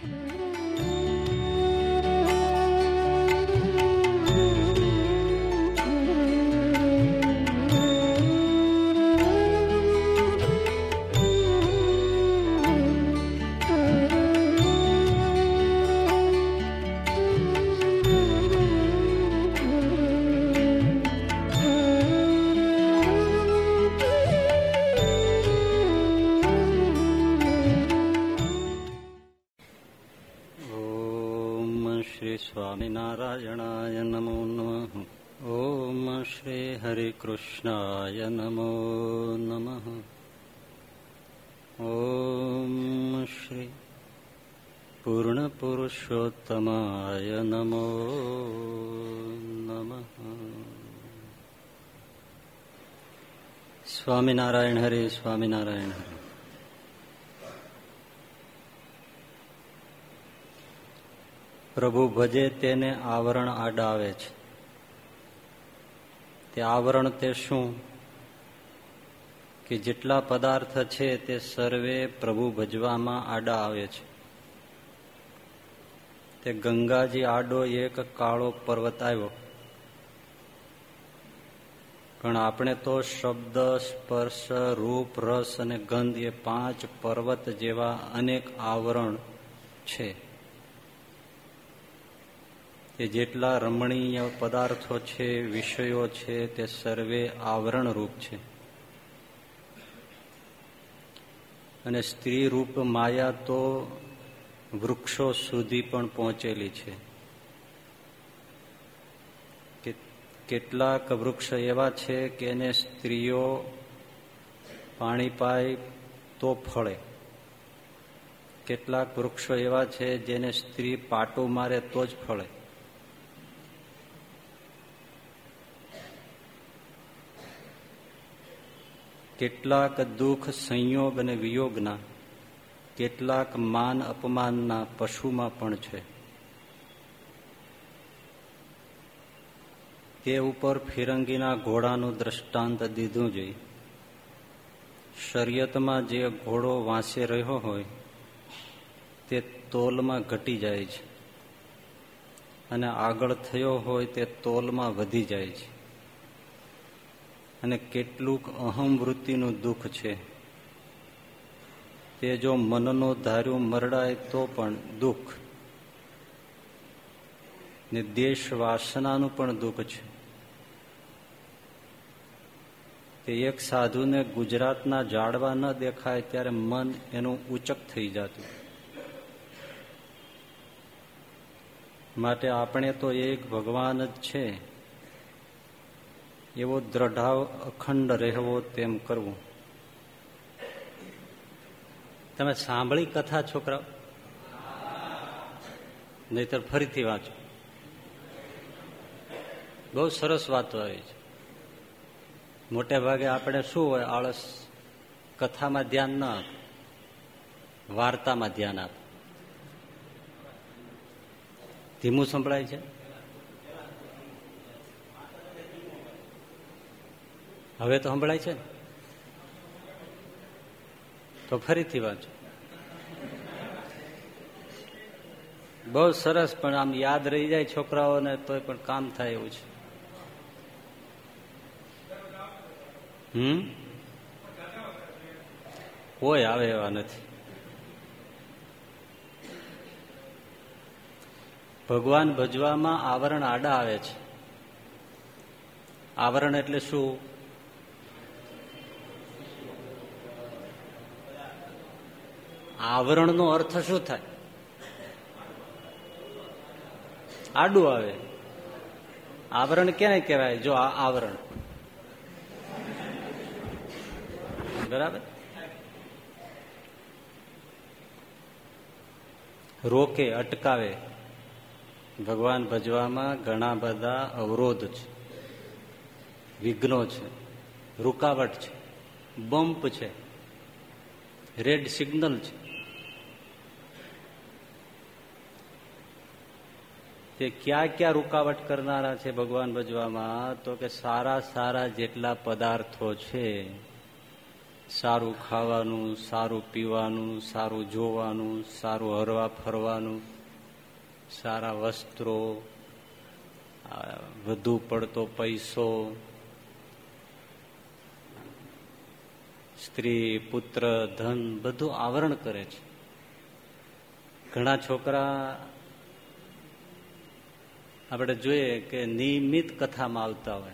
Mm-hmm. પુરુષોત્તમાય નમો નમ સ્વામિનારાયણ હરે સ્વામિનારાયણ હરે પ્રભુ ભજે તેને આવરણ આડાવે છે। તે આવરણ તે શું? કે જેટલા પદાર્થ છે તે સર્વે પ્રભુ ભજવામાં આડા આવે છે। તે ગંગાજી આડો એક કાળો પર્વત આવ્યો. પણ આપણે તો શબ્દ, સ્પર્શ, રૂપ, રસ અને ગંધ એ પાંચ પર્વત જેવા અનેક આવરણ છે. કે જેટલા રમણીય પદાર્થો છે, વિષયો છે, તે સર્વે આવરણ રૂપ છે. અને સ્ત્રી રૂપ માયા તો વૃક્ષો સુધી પણ પહોંચેલી છે. કેટલાક વૃક્ષ એવા છે કે એને સ્ત્રીઓ પાણી પાય તો ફળે. કેટલાક વૃક્ષો એવા છે જેને સ્ત્રી પાટો મારે તો જ ફળે. કેટલાક દુઃખ સંયોગ અને વિયોગના કેટલાક માન અપમાનના પશુમાં પણ છે. તે ઉપર ફિરંગીના ઘોડાનું દ્રષ્ટાંત દીધું જોઈએ શરિયતમાં જે ઘોડો વાંસે રહ્યો હોય, તે તોલમાં ઘટી જાય છે. અને આગળ થયો હોય, તે તોલમાં વધી જાય છે. અને કેટલુંક અહમ વૃત્તિનું દુઃખ છે. તે જો મનનું ધાર્યું મરડાય તો પણ દુઃખ. ને દેશ વાસનાનું પણ દુઃખ છે. તે એક સાધુને ગુજરાતના જાડવા ન દેખાય ત્યારે મન એનું ઉચક થઈ જતું. માટે આપણે તો એક ભગવાન જ છે. એવો દ્રઢાવ અખંડ રહેવો તેમ કરવું. તમે સાંભળી કથા, છોકરાઓ? નહીતર ફરીથી વાંચો. બહુ સરસ વાતો આવી છે. મોટે ભાગે આપણે શું હોય, આળસ કથામાં ધ્યાન ન આપ, વાર્તામાં ધ્યાન આપ. ધીમું સંભળાય છે? હવે તો સંભળાય છે તો ફરીથી વાંચો. બહુ સરસ પણ આમ યાદ રહી જાય છોકરાઓને તોય પણ કામ થાય એવું છે. હમ? કોઈ આવે એવા નથી. ભગવાન ભજવામાં આવરણ આડા આવે છે. આવરણ એટલે શું? આવરણનો અર્થ શું થાય? આડું આવે. આવરણ ક્યાંય કહેવાય જો આવરણ? બરાબર? રોકે, અટકાવે. ભગવાન ભજવામાં ઘણા બધા અવરોધ છે. વિઘ્નો છે. રૂકાવટ છે. બમ્પ છે. રેડ સિગ્નલ છે. તે ક્યાં ક્યાં રૂકાવટ કરનારા છે ભગવાન ભજવામાં? તો કે સારા સારા જેટલા પદાર્થો છે, સારું ખાવાનું, સારું પીવાનું, સારું જોવાનું, સારું હરવા ફરવાનું, સારા વસ્ત્રો વધુ પડતો પૈસો, સ્ત્રી, પુત્ર, ધન બધું આવરણ કરે છે. ઘણા છોકરા આપણે જોઈએ કે નિયમિત કથામાં આવતા હોય.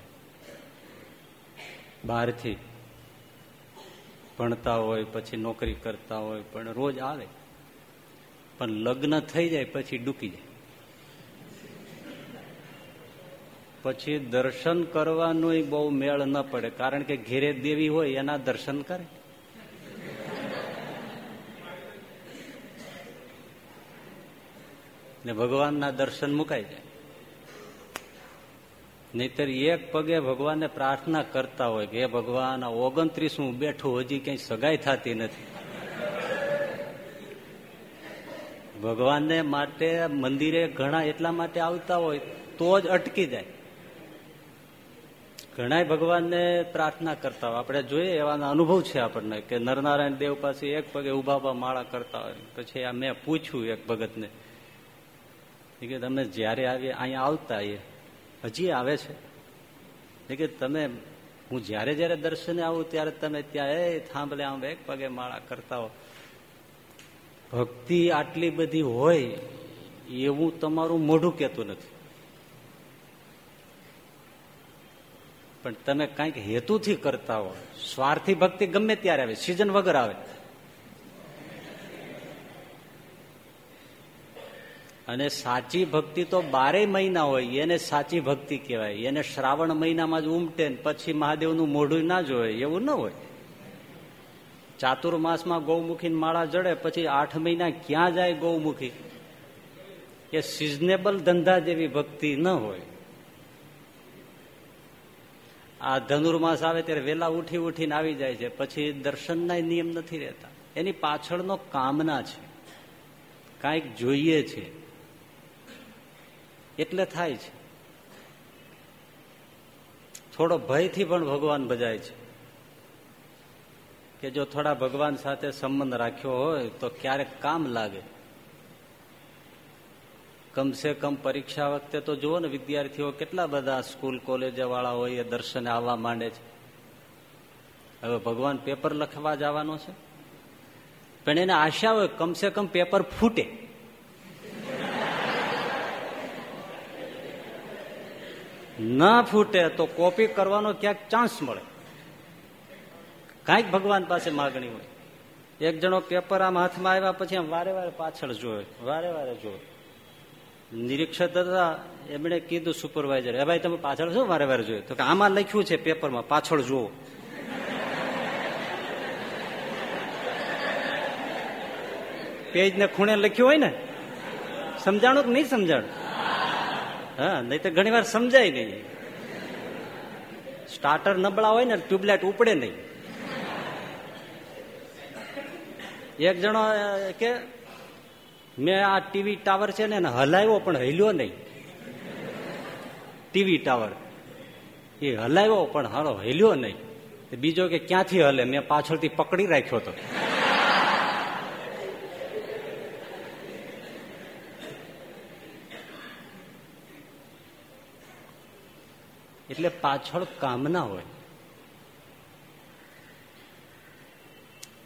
બહારથી ભણતા હોય, પછી નોકરી કરતા હોય, પણ રોજ આવે. પણ લગ્ન થઈ જાય, પછી ડૂકી જાય. પછી દર્શન કરવાનું બહુ મેળ ન પડે, કારણ કે ઘેરે દેવી હોય, એના દર્શન કરે. ને ભગવાનના દર્શન મુકાઈ જાય. નહીતર એક પગે ભગવાનને પ્રાર્થના કરતા હોય કે, હે ભગવાન ઓગણત્રીસ હું બેઠું, હજી ક્યાંય સગાઈ થતી નથી. ભગવાનને માટે મંદિરે ઘણા એટલા માટે આવતા હોય, તો જ અટકી જાય. ઘણા ભગવાનને પ્રાર્થના કરતા હોય. આપણે જોઈએ એવા અનુભવ છે આપણને કે નરનારાયણ દેવ પાસે એક પગે ઊભા માળા કરતા હોય. પછી આ મેં પૂછ્યું એક ભગતને. કે તમે જયારે આવીએ, અહીંયા આવતા એ હજી આવે છે. કે તમે, હું જ્યારે જયારે દર્શને આવું ત્યારે તમે ત્યાં, એ, થાંભલે, આમ એક પગે માળા કરતા હો. ભક્તિ આટલી બધી હોય, એવું તમારું મોઢું કહેતું નથી. પણ તમે કંઈક હેતુથી કરતા હો. સ્વાર્થી ભક્તિ ગમે ત્યારે આવે સિઝન વગર આવે. અને સાચી ભક્તિ તો બારે મહિના હોય, એને સાચી ભક્તિ કહેવાય. એને શ્રાવણ મહિનામાં જ ઉમટે પછી મહાદેવનું મોઢું ના જોવે, એવું ન હોય. ચાતુર્માસમાં ગૌમુખી માળા જડે, પછી આઠ મહિના ક્યાં જાય ગૌમુખી? એ સિઝનેબલ ધંધા જેવી ભક્તિ ન હોય. આ ધનુર્માસ આવે ત્યારે વેલા ઉઠી ઉઠીને આવી જાય છે, પછી દર્શનના નિયમ નથી રહેતા. એની પાછળનો કામના છે. કાંઈક જોઈએ છે. એટલે થાય છે. થોડો ભયથી પણ ભગવાન ભજાય છે. કે જો થોડા ભગવાન સાથે સંબંધ રાખ્યો હોય તો ક્યારેક કામ લાગે. કમસે કમ પરીક્ષા વખતે તો જુઓ ને વિદ્યાર્થીઓ કેટલા બધા સ્કૂલ કોલેજ વાળા હોય એ દર્શને આવવા માંડે છે. હવે ભગવાન પેપર લખવા જવાનો છે. પણ એને આશા હોય કમસે કમ પેપર ફૂટે. ના ફૂટે તો કોપી કરવાનો ક્યાંક ચાન્સ મળે. કાંઈક ભગવાન પાસે માગણી હોય. એક જણો પેપર આમ હાથમાં આવ્યા પછી આમ વારે વારે પાછળ જોયો, વારે વારે જોવે નિરીક્ષક હતા, એમણે કીધું સુપરવાઇઝર એ ભાઈ, તમે પાછળ શું વારે વારે જોયું. તો કે, આમાં લખ્યું છે પેપરમાં પાછળ જુઓ. પેજ ને ખૂણે લખ્યું હોય ને? સમજાણું કે નહીં સમજાણું? હા, નહીં તો ઘણી વાર સમજાય નહીં. સ્ટાર્ટર નબળા હોય ને ટ્યુબલાઇટ ઉપડે નહીં. એક જણો કે, મેં આ ટીવી ટાવર છે ને હલાવ્યો પણ હલ્યો નહીં. TV tower. એ હલાવ્યો પણ હારો હલ્યો નહીં. બીજો કે, ક્યાંથી હલે? મેં પાછળથી પકડી રાખ્યો હતો એટલે પાછળ કામના હોય.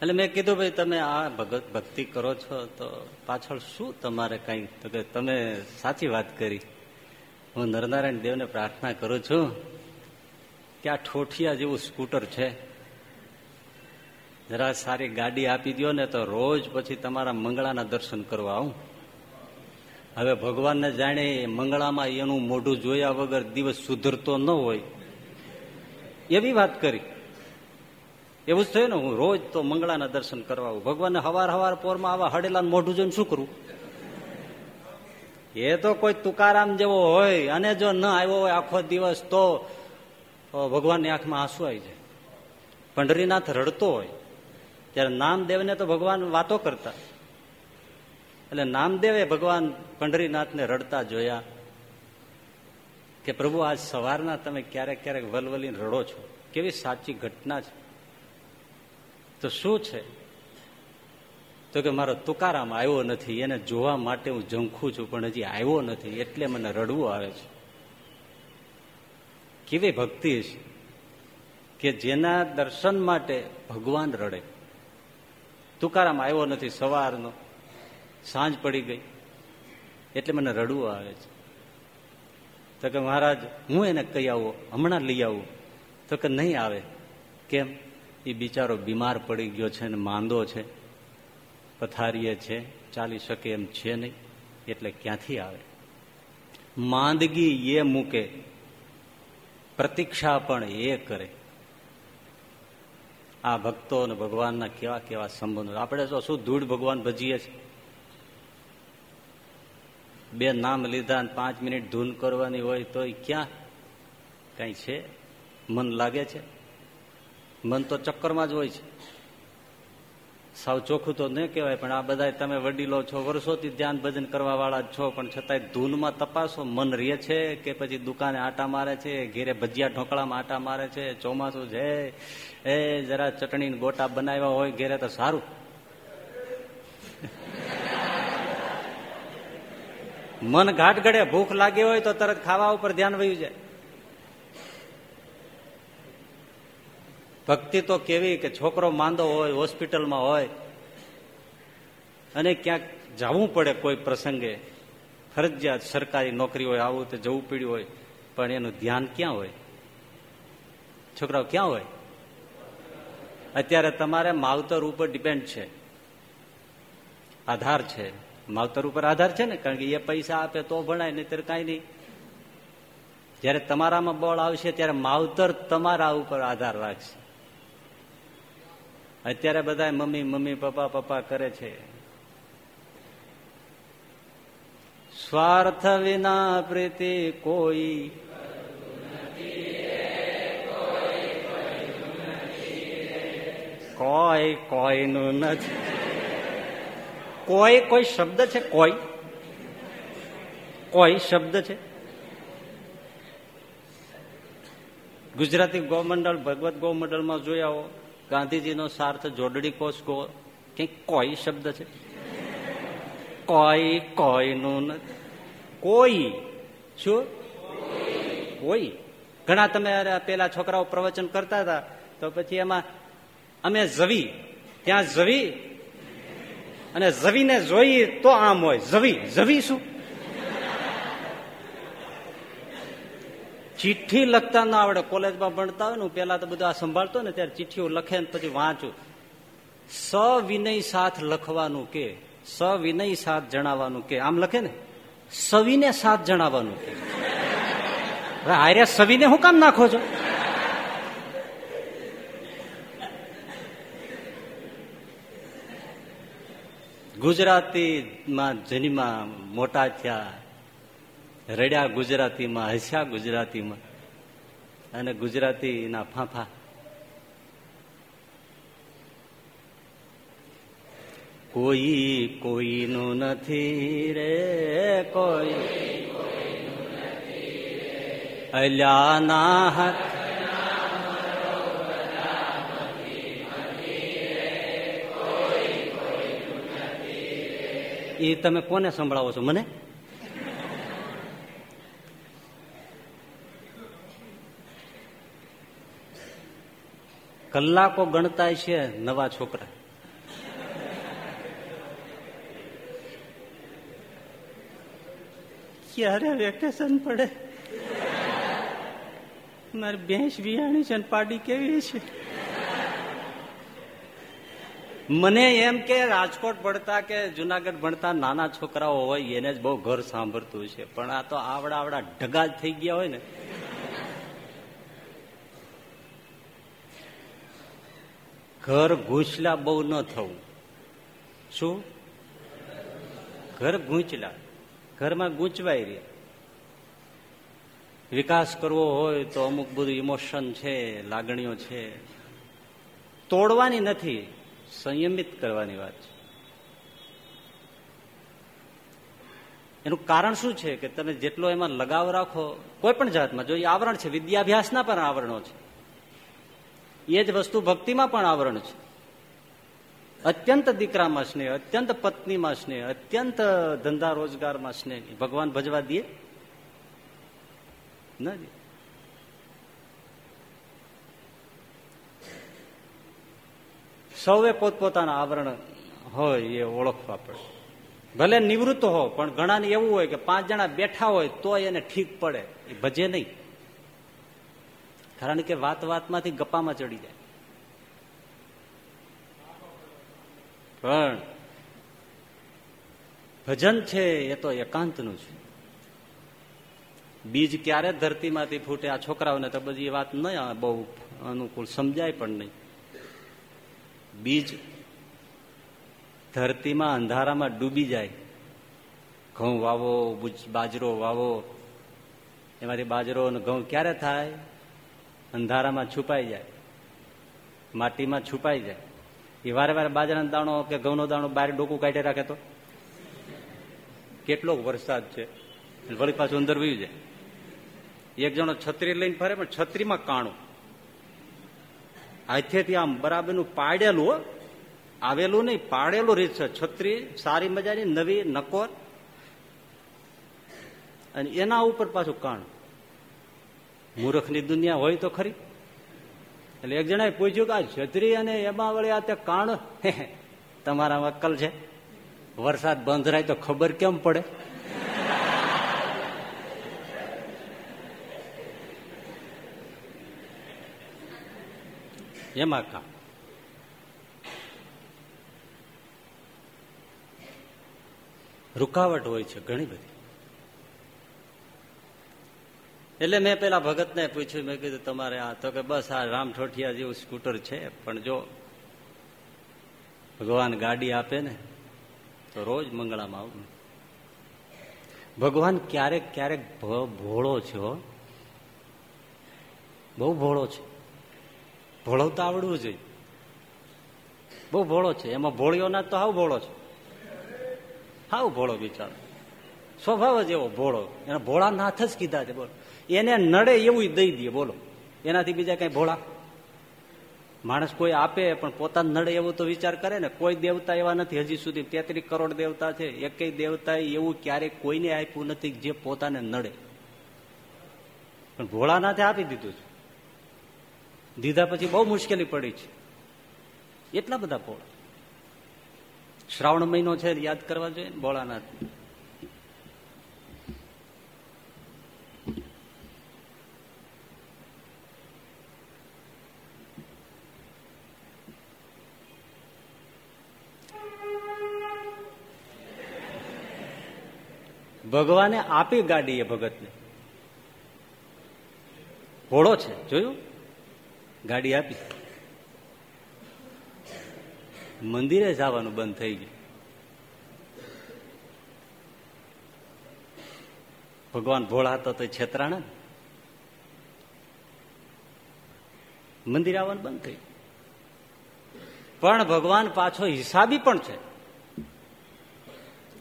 એટલે મેં કીધું, ભાઈ, તમે આ ભગત, ભક્તિ કરો છો, તો પાછળ શું તમારે કઈ? તો કે, તમે સાચી વાત કરી. હું નરનારાયણ દેવને પ્રાર્થના કરું છું કે આ ઠોઠિયા જેવું સ્કૂટર છે. જરા સારી ગાડી આપી દો ને તો રોજ પછી તમારા મંગળાના દર્શન કરવા આવું. હવે ભગવાનને જાણે મંગળામાં એનું મોઢું જોયા વગર દિવસ સુધરતો ન હોય. એવી વાત કરી. એવું જ થયું ને, હું રોજ તો મંગળાના દર્શન કરવા આવું. ભગવાનને હવાર હવાર પોરમાં આવા હડેલા મોઢું જોઈને શું કરું? એ તો કોઈ તુકારામ જેવો હોય, અને જો ન આવ્યો હોય આખો દિવસ તો ભગવાનની આંખમાં આંસુ આવી જાય. પંઢરીનાથ રડતો હોય, ત્યારે નામદેવને તો ભગવાન વાતો કરતા. એટલે નામદેવે ભગવાન પંઢરીનાથને રડતા જોયા કે પ્રભુ, આજ સવારના તમે ક્યારેક ક્યારેક વલવલીને રડો છો. કેવી સાચી ઘટના છે. તો શું છે? તો કે મારો તુકારામ આવ્યો નથી, એને જોવા માટે હું ઝંખું છું, પણ હજી આવ્યો નથી, એટલે મને રડવું આવે છે. કેવી ભક્તિ છે કે જેના દર્શન માટે ભગવાન રડે. તુકારામ આવ્યો નથી સવારનો. સાંજ પડી ગઈ. એટલે મને રડવું આવે છે. તો કે મહારાજ, હું એને કહી આવું, હમણાં લઈ આવું. તો કે નહીં આવે. કેમ? એ બિચારો બીમાર પડી ગયો છે ને માંદો છે. પથારીએ છે, ચાલી શકે એમ છે નહીં. એટલે ક્યાંથી આવે? માંદગી એ મૂકે. પ્રતીક્ષા પણ એ કરે. આ ભક્તો અને ભગવાનના કેવા કેવા સંબંધો. આપણે તો શું ધૂળ ભગવાન ભજીએ છીએ? બે નામ લીધા પાંચ મિનિટ ધૂન કરવાની હોય તો ક્યાં? કઈ છે? મન લાગે છે? મન તો ચક્કરમાં જ હોય છે. સાવ ચોખ્ખું તો ન કહેવાય, પણ આ બધા તમે વડીલો છો, વર્ષોથી ધ્યાન ભજન કરવા વાળા છો, પણ છતાંય ધૂનમાં તપાસો, મન રે છે કે પછી દુકાને આટા મારે છે, ઘેરે ભજીયા ઢોકળામાં આટા મારે છે, ચોમાસું છે, એ જરા ચટણી ગોટા બનાવ્યા હોય ઘેરે તો સારું. મન ઘાટ ગળે ભૂખ લાગી હોય તો તરત ખાવા ઉપર ધ્યાન વયું જાય. ભક્તિ તો કેવી કે છોકરો માંદો હોય, હોસ્પિટલમાં હોય, અને ક્યાંક જવું પડે કોઈ પ્રસંગે. ફરજિયાત સરકારી નોકરી હોય, આવું તો જવું પડ્યું હોય, પણ એનું ધ્યાન ક્યાં હોય? છોકરાઓ ક્યાં હોય? અત્યારે તમારે માવતર ઉપર ડિપેન્ડ છે. આધાર છે. માવતર ઉપર આધાર છે ને કારણ કે એ પૈસા આપે તો ભણાય નહીતર કાંઈ નહીં જયારે તમારામાં બળ આવશે ત્યારે માવતર તમારા ઉપર આધાર રાખશે અત્યારે બધા મમ્મી મમ્મી પપ્પા પપ્પા કરે છે સ્વાર્થ વિના પ્રીતિ કોઈ કોઈ કોઈનું નથી કોઈ કોઈ શબ્દ છે? કોઈ? કોઈ શબ્દ છે? ગુજરાતી ગૌમંડળ ભગવત ગૌમંડળમાં જોઈ આવો ગાંધીજીનો સાર્થ, જોડડી કોષ ગો કે કોઈ શબ્દ છે? કોઈ, કોઈનું નું, કોઈ, શું? કોઈ. ઘણા તમે પેલા છોકરાઓ પ્રવચન કરતા હતા, તો પછી એમાં અમે જવી, ત્યાં જવી અને ઝવીને જોઈએ તો આમ હોય. ઝવી. ઝવી શું? ચિઠ્ઠી લખતા ના આવડે. કોલેજમાં ભણતા હોય ને પેલા તો બધું આ સંભાળતો ને ત્યારે ચિઠ્ઠીઓ લખે ને પછી વાંચું. સવિનય સાથ લખવાનું કે, સવિનય સાથ જણાવવાનું કે. આમ લખે ને? સવિને સાથ જણાવવાનું કે. આર્ય સવિને હું કામ નાખો છો? ગુજરાતીમાં જન્મા મોટા થયા, રડ્યા ગુજરાતીમાં, હસ્યા ગુજરાતીમાં, અને ગુજરાતીના ફાંફા. કોઈ કોઈનું નથી રે, કોઈ અલ્યાના હાથ એ તમે કોને સંભળાવો છો, મને? કલાકો ગણતા છે નવા છોકરા. ક્યારે વેકેશન પડે? મારી ભેંસ વિયાણી છે પાડી કેવી છે? મને એમ કે રાજકોટ ભણતા કે જુનાગઢ ભણતા નાના છોકરાઓ હોય એને જ બહુ ઘર સાંભળતું છે પણ આ તો આવડા આવડા ઢગા જ થઈ ગયા હોય ને. ઘર ઘૂંચલા બહુ ન થવું. શું? ઘર ગૂંચલા ઘરમાં ગૂંચવાય રે. વિકાસ કરવો હોય તો અમુક બધું ઇમોશન છે, લાગણીઓ છે. તોડવાની નથી. સંયમિત કરવાની વાત છે. એનું કારણ શું છે કે તમે જેટલો એમાં લગાવ રાખો, કોઈ પણ જાતમાં, જો એ આવરણ છે, વિદ્યાભ્યાસના પણ આવરણો છે. એ જ વસ્તુ ભક્તિમાં પણ આવરણ છે. અત્યંત દીકરામાં સ્નેહ, અત્યંત પત્નીમાં સ્નેહ, અત્યંત ધંધા રોજગારમાં સ્નેહ. ભગવાન ભજવા દે? ન સૌએ પોતપોતાના આવરણ હોય એ ઓળખવા પડે. ભલે નિવૃત્ત હો, પણ ઘણાને એવું હોય કે પાંચ જણા બેઠા હોય તો એને ઠીક પડે. એ ભજે નહીં. કારણ કે વાત વાતમાંથી ગપ્પામાં ચડી જાય. પણ ભજન છે એ તો એકાંતનું છે. બીજ ક્યારે ધરતીમાંથી ફૂટે આ છોકરાઓને તો બધી વાત નહીં બહુ અનુકૂળ સમજાય પણ નહીં. બીજ ધરતીમાં અંધારામાં ડૂબી જાય. ઘઉં વાવો બાજરો વાવો, એમાંથી બાજરો અને ઘઉં ક્યારે થાય? અંધારામાં છુપાઈ જાય. માટીમાં છુપાઈ જાય. એ વારે વારે બાજરાનો દાણો કે ઘઉંનો દાણો બહાર ડોકું કાઢી રાખે તો? કેટલો વરસાદ છે. વળી પાછું અંદર વયું જાય એક જણો છત્રી લઈને ફરે, પણ છત્રીમાં કાણું. હાથેથી આમ બરાબરનું પાડેલું આવેલું નહીં, પાડેલું રીત છે છત્રી, સારી મજાની, નવી, નકોર. અને એના ઉપર પાછું કાણ. મૂર્ખની દુનિયા હોય તો ખરી. એટલે એક જણાએ પૂછ્યું કે આ છત્રી અને એમાં વળી આ તે કાણ તમારા અક્કલ છે? વરસાદ બંધ રાય તો ખબર કેમ પડે? એમાં કામ. રૂકાવટ હોય છે ઘણી બધી. એટલે મેં પેલા ભગતને પૂછ્યું, મેં કીધું, તમારે આ તો કે બસ આ રામ ઠોઠિયા જેવું સ્કૂટર છે, પણ જો ભગવાન ગાડી આપે ને, તો રોજ મંગળામાં આવું. ભગવાન ક્યારેક ક્યારેક ભોળો છે બહુ ભોળો છે. ભોળવતા આવડવું જોઈએ. બહુ ભોળો છે. એમાં ભોળિયોના તો હાવ ભોળો છે. હાવ ભોળો બિચારો. સ્વભાવ જ એવો ભોળો. એના ભોળા નાથ જ કીધા છે. બોલો. એને નડે એવું દઈ દે. બોલો. એનાથી બીજા કઈ ભોળા? માણસ કોઈ આપે પણ પોતાને નડે એવો તો વિચાર કરે ને. કોઈ દેવતા એવા નથી. હજી સુધી તેત્રીસ કરોડ દેવતા છે. એકેય દેવતાએ એવું ક્યારેક કોઈને આપ્યું નથી જે પોતાને નડે. પણ ભોળાનાથે આપી દીધું છે. દીધા પછી બહુ મુશ્કેલી પડી છે. એટલા બધા પોળ. શ્રાવણ મહિનો છે યાદ કરવા જોઈએ ને ભોળાનાથ ભગવાને આપી ગાડી એ ભગતને. ઘોડો છે, જોયું? ગાડી આપી. મંદિરે જવાનું બંધ થઈ ગયું. ભગવાન ભોળા હતો તો છેતરાણા મંદિર આવવાનું બંધ થઈ પણ ભગવાન પાછો હિસાબી પણ છે.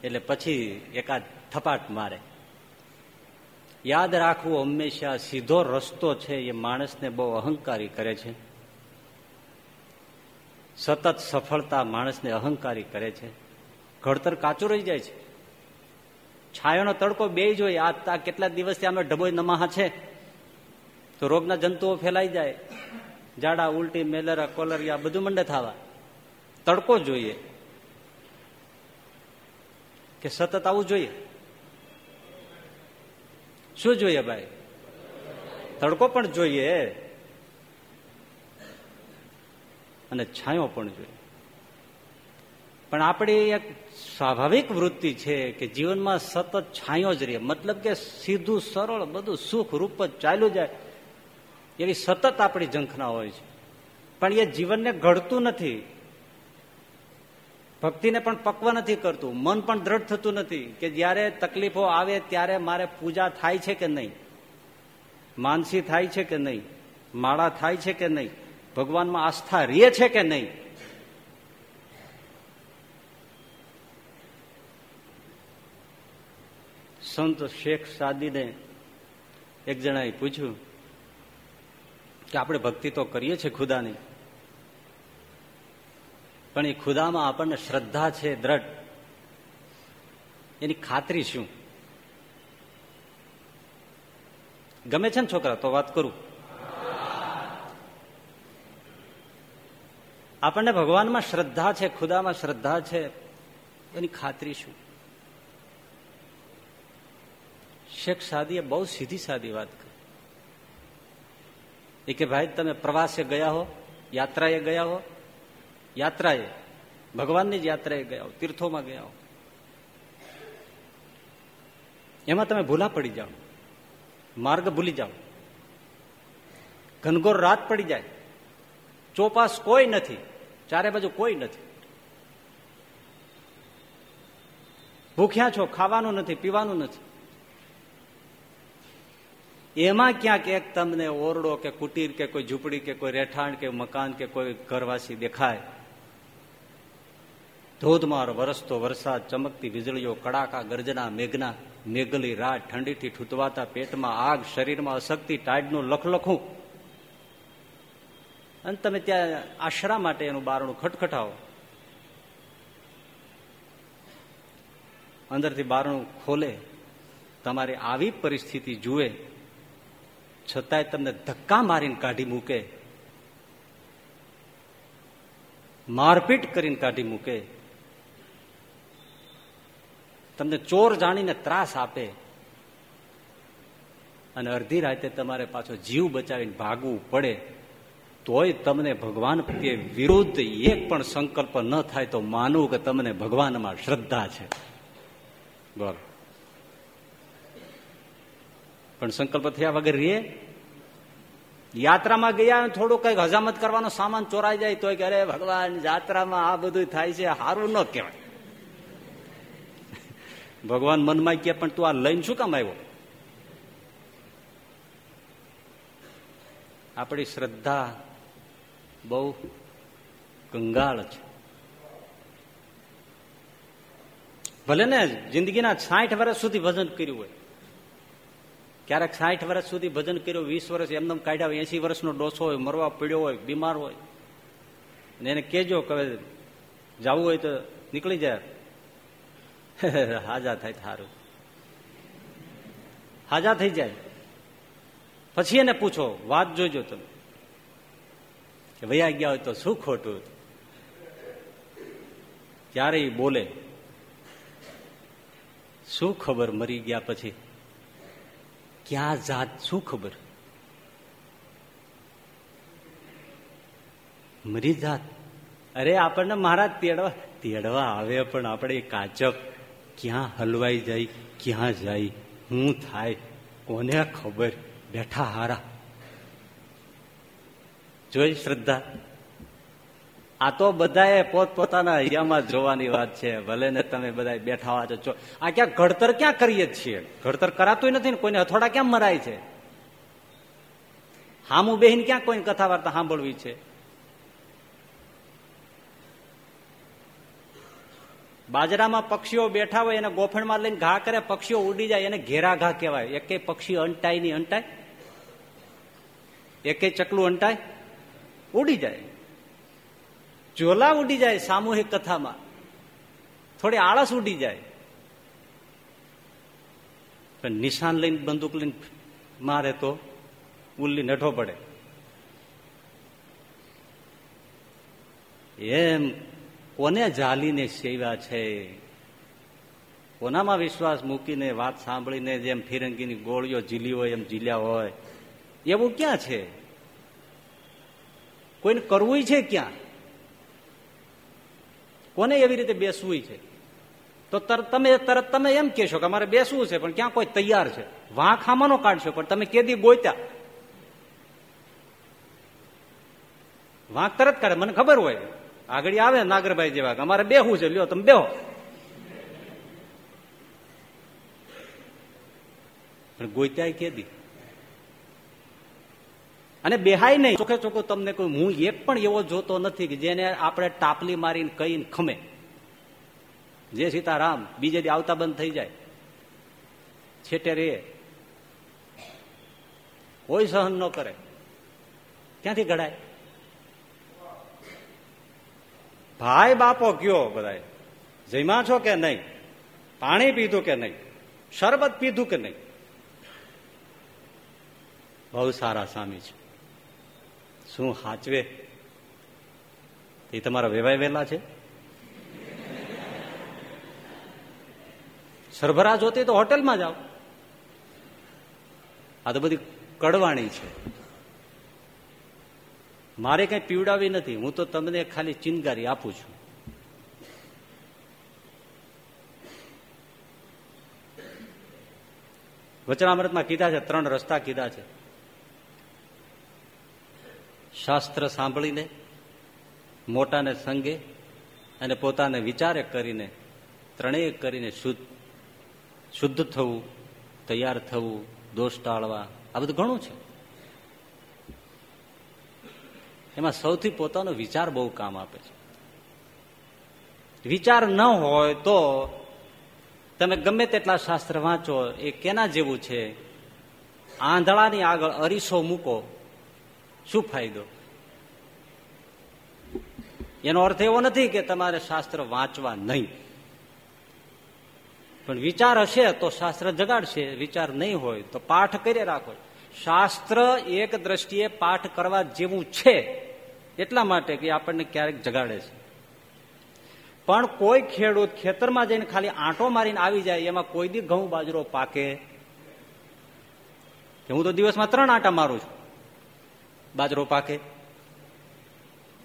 એટલે પછી એકાદ થપાટ મારે. યાદ રાખવું હંમેશા સીધો રસ્તો છે, એ માણસને બહુ અહંકારી કરે છે. સતત સફળતા માણસને અહંકારી કરે છે. ઘડતર કાચું રહી જાય છે. છાયાનો તડકો બે જોઈએ આ કેટલા દિવસથી અમે ડબોઈ નમાહા છે? તો રોગના જંતુઓ ફેલાઈ જાય. જાડા, ઉલટી, મેલેરા, કોલરિયા બધું મંડે થવા. તડકો જોઈએ. કે સતત આવું જોઈએ. શું જોઈએ ભાઈ? તડકો પણ જોઈએ. અને છાંયો પણ જોઈએ. પણ આપણી એક સ્વાભાવિક વૃત્તિ છે કે જીવનમાં સતત છાંયો જ રહે. મતલબ કે સીધું, સરળ, બધું સુખ રૂપ જ ચાલ્યું જાય. એવી સતત આપણી ઝંખના હોય છે. પણ એ જીવનને ઘડતું નથી. ભક્તિને પણ પક્વ નથી કરતું. મન પણ દ્રઢ થતું નથી કે જયારે તકલીફો આવે ત્યારે મારે પૂજા થાય છે કે નહીં? માનસી થાય છે કે નહીં? માળા થાય છે કે નહીં? ભગવાનમાં આસ્થા રે છે કે નહીં? સંત શેખ સાદીને એક જણાએ પૂછ્યું કે આપણે ભક્તિ તો કરીએ છીએ ખુદાની. પણ એ ખુદામાં આપણને શ્રદ્ધા છે, દ્રઢ. એની ખાતરી શું? ગમે છે ને છોકરા, તો વાત કરું. આપણને ભગવાનમાં શ્રદ્ધા છે, ખુદામાં શ્રદ્ધા છે, એની ખાતરી શું? શેખ સાદીએ બહુ સીધી સાદી વાત કરી. એ કે ભાઈ, તમે પ્રવાસે ગયા હો, યાત્રાએ ગયા હો યાત્રાએ, ભગવાનની જ યાત્રાએ ગયા તીર્થોમાં ગયા એમાં તમે ભૂલા પડી જાઓ, માર્ગ ભૂલી જાઓ. ઘનઘોર રાત પડી જાય, ચોપાસ કોઈ નથી, ચારે બાજુ કોઈ નથી. ભૂખ્યા છો, ખાવાનું નથી, પીવાનું નથી. એમાં ક્યાંક એક તમને ઓરડો કે કુટીર કે કોઈ ઝૂંપડી કે કોઈ રહેઠાણ કે મકાન કે કોઈ ઘરવાસી દેખાય ધોધમાર વરસતો વરસાદ ચમકતી વીજળીઓ, કડાકા, ગર્જના, મેઘના, મેઘલી રાત ઠંડીથી ઠૂતવાતા પેટમાં આગ, શરીરમાં અશક્તિ ટાઈડનું લખલખું. અને તમે ત્યાં આશરા માટે એનું બારણું ખટખટાવો. અંદરથી બારણું ખોલે, તમારી આવી પરિસ્થિતિ જુએ, છતાંય તમને ધક્કા મારીને કાઢી મૂકે, મારપીટ કરીને કાઢી મૂકે. તમને ચોર જાણીને ત્રાસ આપે અને અડધી રાતે તમારે પાછો જીવ બચાવીને ભાગવું પડે, તોય તમને ભગવાન પ્રત્યે વિરુદ્ધ એક પણ સંકલ્પ ન થાય તો માનવું કે તમને ભગવાનમાં શ્રદ્ધા છે. બોલો. પણ સંકલ્પ થયા વગર રે યાત્રામાં ગયા થોડું કંઈક હજામત કરવાનો સામાન ચોરાઈ જાય તો અરે ભગવાન, યાત્રામાં આ બધું થાય છે સારું ન કહેવાય. ભગવાન મનમાં કે પણ તું આ લઈને શું કામ આવ્યો? આપણી શ્રદ્ધા બહુ કંગાળ છે. ભલે ને જિંદગીના સાઠ વર્ષ સુધી ભજન કર્યું હોય. ક્યારેક સાઠ વર્ષ સુધી ભજન કર્યું, વીસ વર્ષ, એમને કાઢ્યા એસી વર્ષનો ડોસો હોય, મરવા પીડ્યો હોય, બીમાર હોય. ને એને કેજો કે જવું હોય તો નીકળી જાય. હાજા થાય સારું હાજા થઈ જાય. પછી એને પૂછો, વાત જોજો તમે. કે વૈયા ગયા હોય તો શું ખોટું ત્યારે બોલે? શું ખબર મરી ગયા પછી? ક્યાં જાત શું ખબર? મરી જાત. અરે, આપણને મહારાજ તેડવા તેડવા આવે પણ આપણે કાચક. ક્યાં હલવાઈ જાય, ક્યાં જાય, હું થાય, કોને ખબર? બેઠા હારા. જોઈ શ્રદ્ધા, આ તો બધાએ પોતપોતાના એરિયામાં જોવાની વાત છે. ભલે ને તમે બધા બેઠા હોવા છો આ ક્યાં ઘડતર ક્યાં કરીએ છીએ? ઘડતર કરાતું નથી ને કોઈને અથોડા ક્યાં મરાય છે? હામું બેહીન ક્યાં કોઈને કથા વાર્તા સાંભળવી છે? બાજરામાં પક્ષીઓ બેઠા હોય એને ગોફણમાં લઈને ઘા કરે, પક્ષીઓ ઉડી જાય, એને ઘેરા ઘા કહેવાય. એકે પક્ષી અંટાય નહીં, અંટાય. એકે ચકલું અંટાય, ઉડી જાય. ઝોલા ઉડી જાય સામૂહિક કથામાં. થોડી આળસ ઉડી જાય. પણ નિશાન લઈને બંદૂક લઈને મારે તો ઉલ્લી નઠો પડે. એમ કોને જાલીને સેવા છે? કોનામાં વિશ્વાસ મૂકીને વાત સાંભળીને જેમ ફિરંગીની ગોળીઓ ઝીલી હોય, એમ ઝીલ્યા હોય, એવું ક્યાં છે? કોઈને કરવું છે ક્યાં? કોને એવી રીતે બેસવું છે? તો તમે તરત તમે એમ કહેશો કે અમારે બેસવું છે, પણ ક્યાં કોઈ તૈયાર છે? વાંક ખામાનો કાઢશો, પણ તમે કેદી ગોત્યા વાંક તરત કાઢે મને ખબર હોય. આગળ આવે નાગરભાઈ જેવા અમારે બેહું છે, લ્યો, તમે બેહો. પણ ગોત્યા કેદી અને બેહાય નહીં. ચોખે ચોખ્ખું તમને કોઈ હું એક પણ એવો જોતો નથી કે જેને આપણે ટાપલી મારીને કહીને ખમે. જે સીતારામ બીજે દી આવતા બંધ થઈ જાય. છેટે રે. કોઈ સહન ન કરે. ક્યાંથી ઘડાય ભાઈ બાપો કયો બધા જમ્યા છો કે નહીં? પાણી પીધું કે નહીં? શરબત પીધું કે નહીં? બહુ સારા સ્વામી છે. શું હાચવે? એ તમારા વેવાય વેલા છે? સરભરા જોતી તો હોટેલમાં જાઓ. આ તો બધી કડવાણી છે. મારે કઈ પીવડાવી નથી. હું તો તમને ખાલી ચિનગારી આપું છું. વચનામૃતમાં કીધા છે, ત્રણ રસ્તા કીધા છે. શાસ્ત્ર સાંભળીને, મોટાને સંગે અને પોતાને વિચારે કરીને, ત્રણેય કરીને શુદ્ધ શુદ્ધ થવું, તૈયાર થવું, દોષ ટાળવા, આ બધું ઘણું છે. એમાં સૌથી પોતાનો વિચાર બહુ કામ આપે છે. વિચાર ન હોય તો તમે ગમે તેટલા શાસ્ત્ર વાંચો, એ કેના જેવું છે? આંધળાની આગળ અરીસો મૂકો, શું ફાયદો? એનો અર્થ એવો નથી કે તમારે શાસ્ત્ર વાંચવા નહીં. પણ વિચાર હશે તો શાસ્ત્ર જગાડશે. વિચાર નહીં હોય તો પાઠ કરી રાખો. શાસ્ત્ર એક દ્રષ્ટિએ પાઠ કરવા જેવું છે. એટલા માટે કે આપણને ક્યારેક જગાડે છે. પણ કોઈ ખેડૂત ખેતરમાં જઈને ખાલી આંટો મારીને આવી જાય, એમાં કોઈ દી ઘઉં બાજરો પાકે. હું તો દિવસમાં ત્રણ આંટા મારું છું, બાજરો પાકે.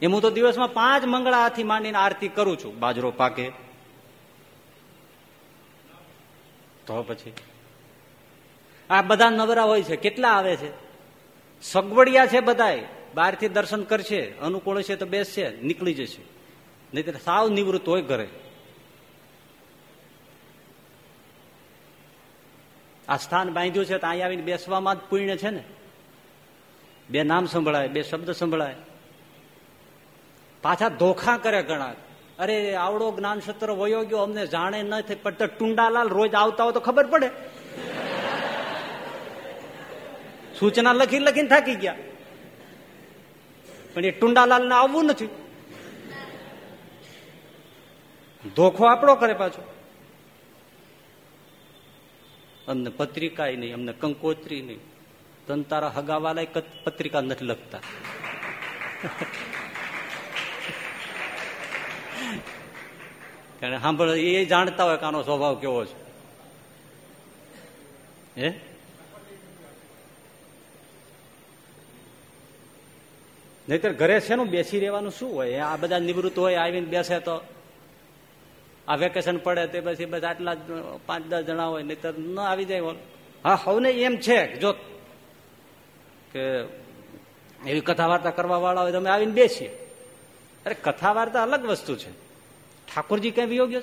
એમ હું તો દિવસમાં પાંચ મંગળા હાથી માંડીને આરતી કરું છું, બાજરો પાકે. તો પછી? આ બધા નવરા હોય છે, કેટલા આવે છે? સગવડિયા છે બધા બહારથી દર્શન કરશે, અનુકૂળ છે તો બેસશે, નીકળી જશે. નહીં સાવ નિવૃત્ત હોય ઘરે. આ સ્થાન બાંધ્યું છે તો અહીંયા આવીને બેસવામાં જ પુણ્ય છે ને? બે નામ સંભળાય, બે શબ્દ સંભળાય. પાછા ધોખા કરે ઘણા. અરે, આવડો જ્ઞાન સત્ર વયો ગયો, અમને જાણે ન પણ ટુંડાલાલ રોજ આવતા હોય તો ખબર પડે. સૂચના લખી લખીને થાકી ગયા. પણ એ ટુંડાલાલ ને આવવું નથી. ધોખો આપણો કરે પાછો. અમને પત્રિકા નહીં, અમને કંકોત્રી નહીં. તન તારા હગાવાલા પત્રિકા નથી લખતા. કારણ સાંભળ, એ જાણતા હોય કાનો સ્વભાવ કેવો છે. હે? નહીતર ઘરે શેનું બેસી રહેવાનું? શું હોય? આ બધા નિવૃત્ત હોય, આવીને બેસે તો. આ વેકેશન પડે તે પછી બધા આટલા પાંચ દસ જણા હોય, નહીતર ન આવી જાય હા, હવને એમ છે, જો કે એવી કથા વાર્તા કરવા વાળા હોય તમે આવીને બેસીએ. અરે કથા વાર્તા અલગ વસ્તુ છે. ઠાકોરજી કેમ વિયોગ્ય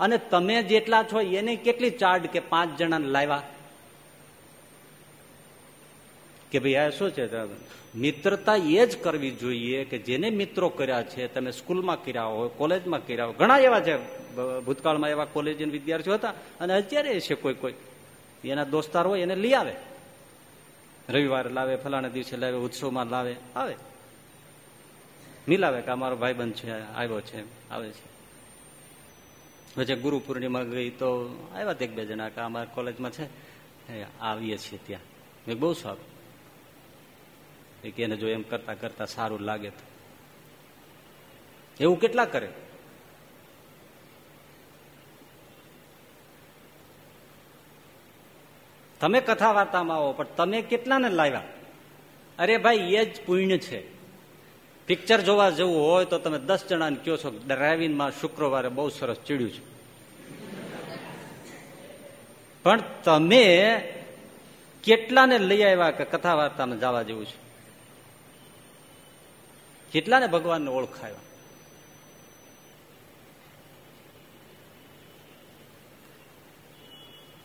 અને તમે જેટલા છો, એને કેટલી ચાર્ડ કે પાંચ જણાને લાવ્યા? કે ભાઈ આ શું છે? મિત્રતા એ જ કરવી જોઈએ કે જેને મિત્રો કર્યા છે, તમે સ્કૂલમાં કર્યા હોય, કોલેજમાં કર્યા હોય, ઘણા એવા છે ભૂતકાળમાં એવા કોલેજ વિદ્યાર્થીઓ હતા અને અત્યારે છે કોઈ કોઈ. એના દોસ્તાર હોય એને લઈ આવે. રવિવારે લાવે, ફલાણા દિવસે લાવે, ઉત્સવમાં લાવે, આવે. મિલાવે કે અમારો ભાઈબંધ છે, આવ્યો છે, આવે છે. પછી ગુરુ પૂર્ણિમા ગઈ તો આવ્યા એક બે જણા કે અમારા કોલેજમાં છે. આવીએ છીએ ત્યાં. બહુ સારું. એને જો એમ કરતા કરતા સારું લાગે તો. એવું કેટલા કરે? તમે કથા વાર્તામાં આવો, પણ તમે કેટલાને લાવ્યા? અરે ભાઈ, એ જ પુણ્ય છે. પિક્ચર જોવા જવું હોય તો તમે દસ જણાને કયો છો ડ્રાઇવિંગમાં શુક્રવારે બહુ સરસ ચીડ્યું છે. પણ તમે કેટલાને લઈ આવ્યા કે કથા વાર્તામાં જવા જેવું છે? કેટલાને ભગવાનને ઓળખાયો?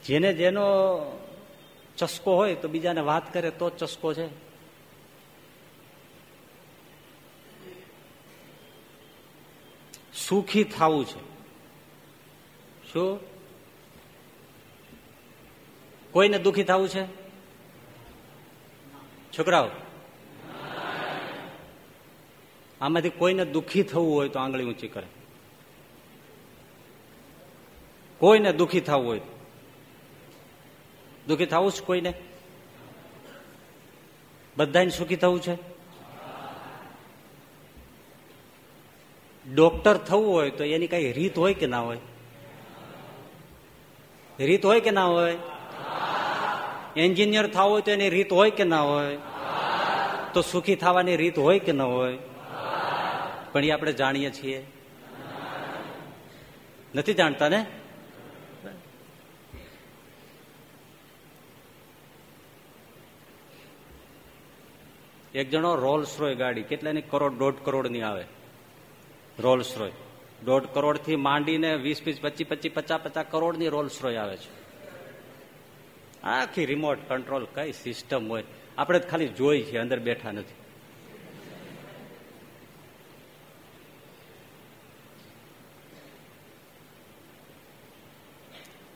જેને જેનો ચસ્કો હોય તો બીજાને વાત કરે તો ચસ્કો છે. સુખી થવું છે. શું? કોઈને દુખી થવું છે? છોકરાઓ આમાંથી કોઈને દુઃખી થવું હોય તો આંગળી ઊંચી કરે. કોઈને દુઃખી થવું હોય દુઃખી થવું છે કોઈને? બધાને સુખી થવું છે? ડોક્ટર થવું હોય તો એની કઈ રીત હોય કે ના હોય? રીત હોય કે ના હોય? એન્જિનિયર થવું હોય તો એની રીત હોય કે ના હોય? તો સુખી થવાની રીત હોય કે ના હોય? પણ એ આપણે જાણીએ છીએ. નથી જાણતા ને? એક જણો રોલ્સ રોય ગાડી, કેટલાની? કરોડ, દોઢ કરોડની આવે. રોલ્સ રોય દોઢ કરોડથી માંડીને વીસ વીસ પચીસ પચીસ, પચાસ પચાસ કરોડની રોલ્સ રોય આવે છે. આખી રિમોટ કંટ્રોલ કઈ સિસ્ટમ હોય? આપણે ખાલી જોઈ છે અંદર બેઠા નથી.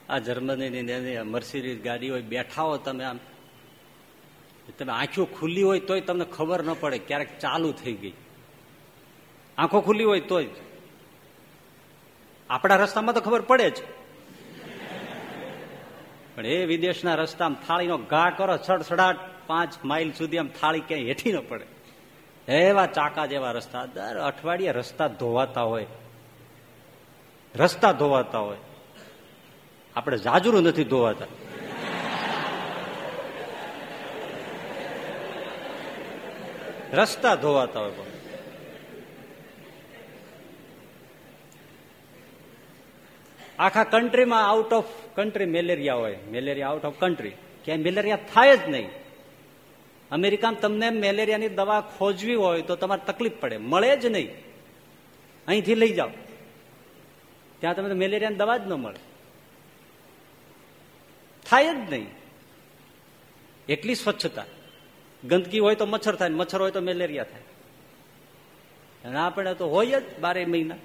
આ જર્મનીની મર્સિડીઝ ગાડી હોય બેઠા હો તમે આમ. તમે આંખો ખુલ્લી હોય તોય તમને ખબર ન પડે ક્યારેક ચાલુ થઈ ગઈ. આંખો ખુલ્લી હોય તોય આપણા રસ્તામાં તો ખબર પડે જ. પણ એ વિદેશના રસ્તામાં થાળીનો ઘા કરો, સડસડાટ પાંચ માઇલ સુધી આમ થાળી ક્યાંય હેઠી ન પડે. એવા ચાકા જેવા રસ્તા. દર અઠવાડિયે રસ્તા ધોવાતા હોય. રસ્તા ધોવાતા હોય. આપણે જાજરું નથી ધોવાતા. રસ્તા ધોવાતા હોય પણ. આખા કન્ટ્રીમાં આઉટ ઓફ કન્ટ્રી મેલેરિયા હોય. મેલેરિયા આઉટ ઓફ કન્ટ્રી ક્યાંય મેલેરિયા થાય જ નહીં. અમેરિકામાં તમને મેલેરિયાની દવા ખોજવી હોય તો તમારે તકલીફ પડે. મળે જ નહીં. અહીંથી લઈ જાઓ. ત્યાં તમને મેલેરિયાની દવા જ ન મળે. થાય જ નહીં. એટલી સ્વચ્છતા. ગંદકી હોય તો મચ્છર થાય મચ્છર હોય તો મેલેરિયા થાય. અને આપણે તો હોય જ બારે મહિના.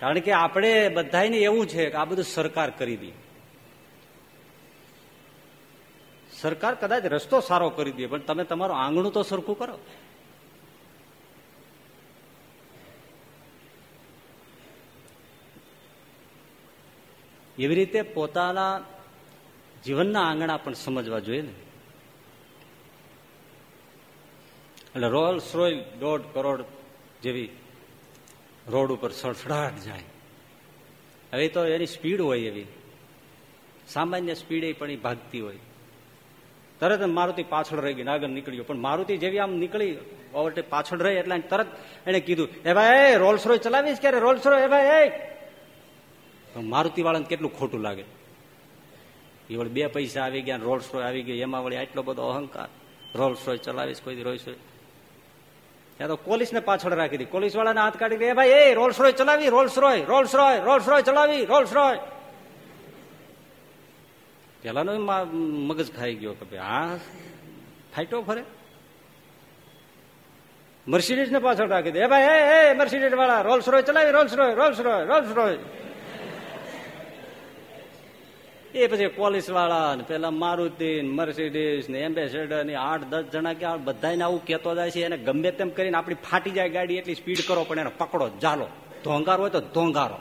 કારણ કે આપણે બધાને એવું છે કે આ બધું સરકાર કરી દે. સરકાર કદાચ રસ્તો સારો કરી દે, પણ તમે તમારું આંગણું તો સરખું કરો. એવી રીતે પોતાના જીવનના આંગણા પણ સમજવા જોઈએ ને. એટલે રોલ્સ રોય દોઢ કરોડ જેવી રોડ ઉપર સડસડાટ જાય. હવે તો એની સ્પીડ હોય એવી. સામાન્ય સ્પીડે પણ એ ભાગતી હોય. તરત મારુતિ પાછળ રહી ગઈ, આગળ નીકળ્યો. પણ મારુતિ જેવી આમ નીકળી, ઓવરટેક પાછળ રહી એટલે તરત એને કીધું, એ ભાઈ રોલ્સ રોય ચલાવીશ ક્યારે? રોલ્સ રોય એ ભાઈ મારુતિ વાળાને કેટલું ખોટું લાગે? એ વળી બે પૈસા આવી ગયા રોલ્સ રોય આવી ગયો એમાં વળી આટલો બધો અહંકાર. રોલ્સ રોય ચલાવીશ કોઈ રોલ્સ રોય ત્યાં તો પોલીસ ને પાછળ રાખી દીધી. પોલીસ વાળાને હાથ કાઢી દે ભાઈ, એ રોલ્સ રોય ચલાવી Rolls Royce Rolls Royce Rolls Royce ચલાવી રોલ્સ રોય પેલાનો મગજ ખાઈ ગયો કે ભાઈ હા ફાઈટો ફરે. મર્સિડીઝ ને પાછળ રાખી દે ભાઈ, એ મર્સિડીઝ વાળા રોલ્સ રોય ચલાવી Rolls Royce Rolls Royce Rolls Royce એ પછી પોલીસવાળા ને પેલા મારુતિ મર્સિડીઝ ને એમ્બેસેડર ને આઠ દસ જણા કે બધાને આવું કેતો જાય છે, એને ગમે તેમ કરીને આપણી ફાટી જાય ગાડી એટલી સ્પીડ કરો, પણ એને પકડો, ચાલો. ધોંગાર હોય તો ધોંગારો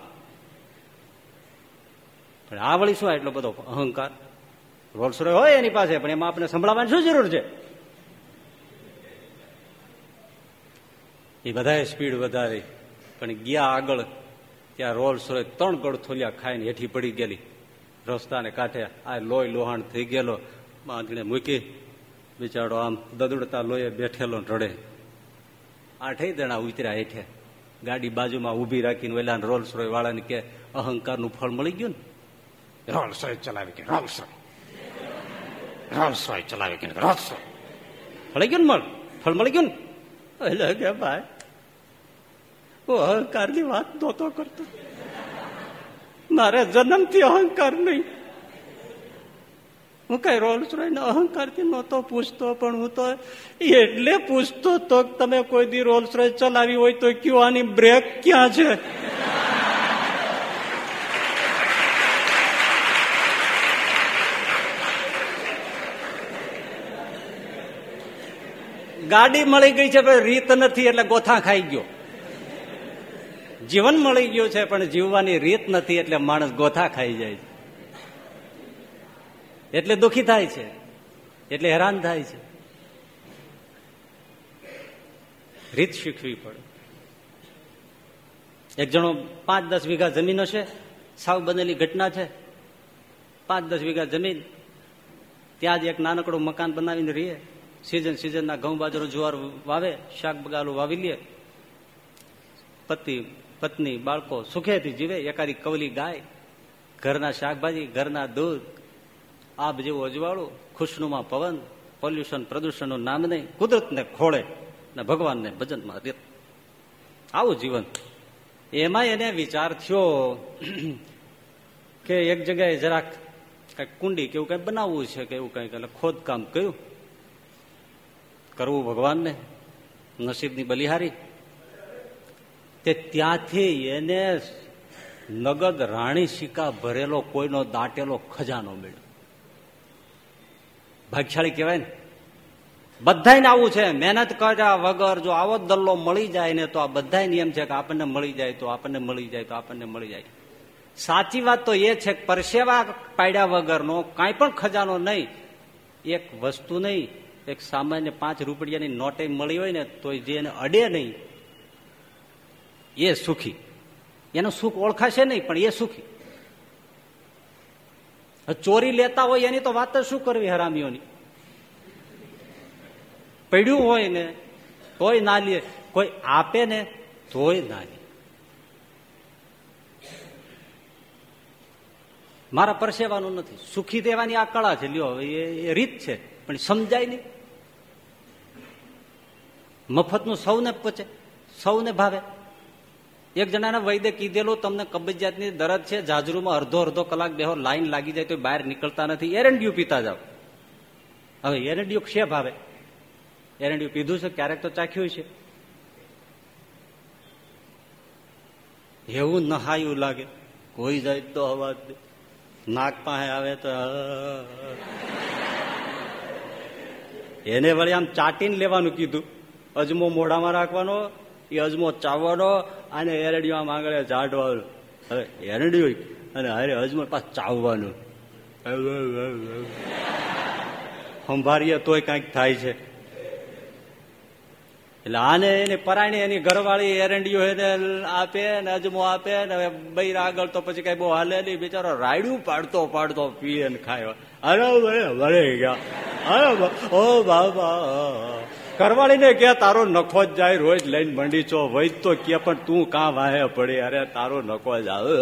પણ આ વળી શું એટલો બધો અહંકાર? રોલ્સ રોય હોય એની પાસે, પણ એમાં આપણે સંભળાવવાની શું જરૂર છે? એ બધાએ સ્પીડ વધારી, પણ ગયા આગળ ત્યાં રોલ્સ રોય ત્રણ ગળથોલિયા ખાઈને હેઠી પડી ગયેલી. રસ્તાને કાંઠે આ લોહી લોહાણ થઈ ગયેલો. બાંધીને મૂકી બિચારો આમ દદુડતા લોહી બેઠેલો રડે. આઠે દણા ઉતર્યા હેઠે. ગાડી બાજુમાં ઊભી રાખીને ઓલા રોલ્સ રોય વાળાને કે અહંકારનું ફળ મળી ગયું ને? રોલ્સ રોય ચલાવી કે રોલ્સ રોય રોલ્સ રોય ચલાવી કે રોલ્સ રોય મળી ગયું ને મળ? ફળ મળી ગયું ને? એટલે કે ભાઈ હું અહંકારની વાત નહોતો કરતો. મારે જન્મથી અહંકાર નહીં. હું કઈ રોલ્સ રોયને અહંકારથી નહોતો પૂછતો, પણ હું તો એટલે પૂછતો તો તમે કોઈ દી રોલ્સ રોય ચલાવી હોય તો કયો આની બ્રેક ક્યાં છે? ગાડી મળી ગઈ છે રીત નથી, એટલે ગોથા ખાઈ ગયો. જીવન મળી ગયું છે, પણ જીવવાની રીત નથી એટલે માણસ ગોથા ખાઈ જાય છે. એટલે દુખી થાય છે, એટલે હેરાન થાય છે. રીત શીખવી પડે. એક જણો પાંચ દસ વીઘા જમીન હશે, સાવ બનેલી ઘટના છે. પાંચ દસ વીઘા જમીન, ત્યાં જ એક નાનકડું મકાન બનાવીને રહીએ. સિઝન સિઝનના ઘઉં બાજરો જુવાર વાવે શાક બગાલું વાવી લે. પતિ પત્ની, બાળકો સુખેથી જીવે, એકાદી કવલી ગાય, ઘરના શાકભાજી, ઘરના દૂધ આબ જેવું અજવાળું, ખુશનુમાં પવન, પોલ્યુશન પ્રદૂષણનું નામ નહીં, કુદરતને ખોળે ને ભગવાનને ભજનમાં દે આવું જીવન. એમાં એને વિચાર થયો કે એક જગ્યાએ જરાક કઈ કુંડી કે એવું કઈ બનાવવું છે કે એવું કંઈક, એટલે ખોદકામ કર્યું. કરવું ભગવાનને, નસીબની બલિહારી. તે ત્યાંથી એને નગદ રાણી સિક્કા ભરેલો, કોઈનો દાટેલો ખજાનો મળ્યો. ભાગ્યશાળી કહેવાય ને? બધાને આવું છે. મહેનત કર્યા વગર જો આવો દલ્લો મળી જાય ને, તો આ બધા નિયમ છે કે આપણને મળી જાય તો આપણને મળી જાય, તો આપણને મળી જાય. સાચી વાત તો એ છે કે પરસેવા પાડ્યા વગરનો કાંઈ પણ ખજાનો નહીં, એક વસ્તુ નહીં, એક સામાન્ય પાંચ રૂપિયાની નોટે મળી હોય ને તો જે એને અડે નહીં એ સુખી. એનું સુખ ઓળખાશે નહીં, પણ એ સુખી. ચોરી લેતા હોય એની તો વાત શું કરવી હરામીઓની? પડ્યું હોય ને, તોય ના લે. કોઈ આપે ને, તોય ના લે. મારા પરસેવાનું નથી. સુખી દેવાની આ કળા છે. લ્યો એ રીત છે, પણ સમજાય નહીં. મફતનું સૌને પચે, સૌને ભાવે. એક જણાને વૈદ્ય કીધેલું, તમને કબજિયાતની દરદ છે, જાજરૂમાં અડધો અડધો કલાક બેહો, લાઈન લાગી જાય તો બહાર નીકળતા નથી. એરંડિયું પીતા જાવ હવે એરંડિયું છે ભાવે? એરંડિયું પીધું છે, ક્યારેક તો ચાખ્યું છે. એવું નહાયું લાગે. કોઈ જાય તો અવાજ નાક પાસે આવે તો એને વળી આમ ચાટીને લેવાનું કીધું. અજમો મોઢામાં રાખવાનો એ અજમો ચાવવાનો અને એરડીમાં માંગડે ઝાડવાનું હવે એરડ્યું અને અરે અજમો પાછ ચાવવાનું. સંભાળીએ તોય કાંઈક થાય છે. એટલે આને એની પરાણી એની ઘરવાળી એરંડીઓ એને આપે ને અજમો આપે ને હવે બૈર આગળ તો પછી કઈ બહુ હાલે નહીં. બિચારો રાયડું પાડતો પાડતો પીએ ને ખાય. અરે વળે વરે ગયા. અરે ઓ બાબા. ઘરવાળીને કે તારો નખો જ જાય રોજ લઈને મંડી છો, વૈદ તો કે પણ તું કાં વાહે પડે? અરે, તારો નખો જ આવે.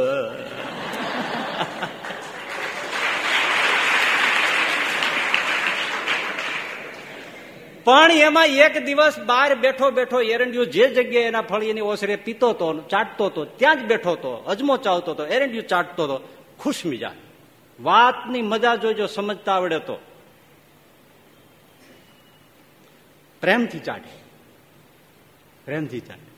પણ એમાં એક દિવસ બહાર બેઠો બેઠો એરંડિયું જે જગ્યાએ એના ફળીની ઓસરે પીતો હતો ચાટતો હતો ત્યાં જ બેઠો હતો અજમો ચાવતો હતો એરંડિયું ચાટતો હતો ખુશ મિજા વાતની મજા જોજો, સમજતા આવડે તો. પ્રેમથી ચાટે પ્રેમથી ચાટે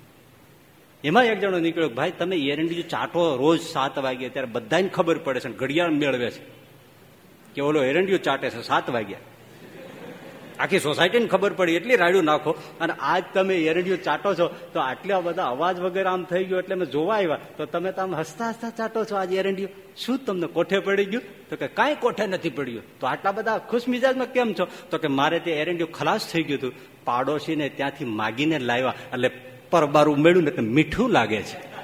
એમાં એક જણો નીકળ્યો ભાઈ, તમે એરંડિયું ચાટો રોજ સાત વાગ્યા ત્યારે બધાને ખબર પડે છે ઘડિયાળ મેળવે છે. કે, ઓલો એરંડીઓ ચાટે છે સાત વાગ્યા. આખી સોસાયટીને ખબર પડી, એટલી રાડ્યું નાખો. અને આજ તમે એરડિયું ચાટો છો, તો આટલા બધા અવાજ વગેરે આમ થઈ ગયો એટલે મેં જોવા આવ્યા. તો તમે તો આમ હસતા હસતા ચાટો છો આજે એરંડિયું. શું તમને કોઠે પડી ગયું? તો કે કાંઈ કોઠે નથી પડ્યું. તો આટલા બધા ખુશ મિજાજમાં કેમ છો? તો કે મારે તે એરંડિયું ખલાસ થઈ ગયું હતું. પાડોશીને ત્યાંથી માગીને લાવ્યા. એટલે પરબારું મેળ્યું ને એટલે મીઠું લાગે છે.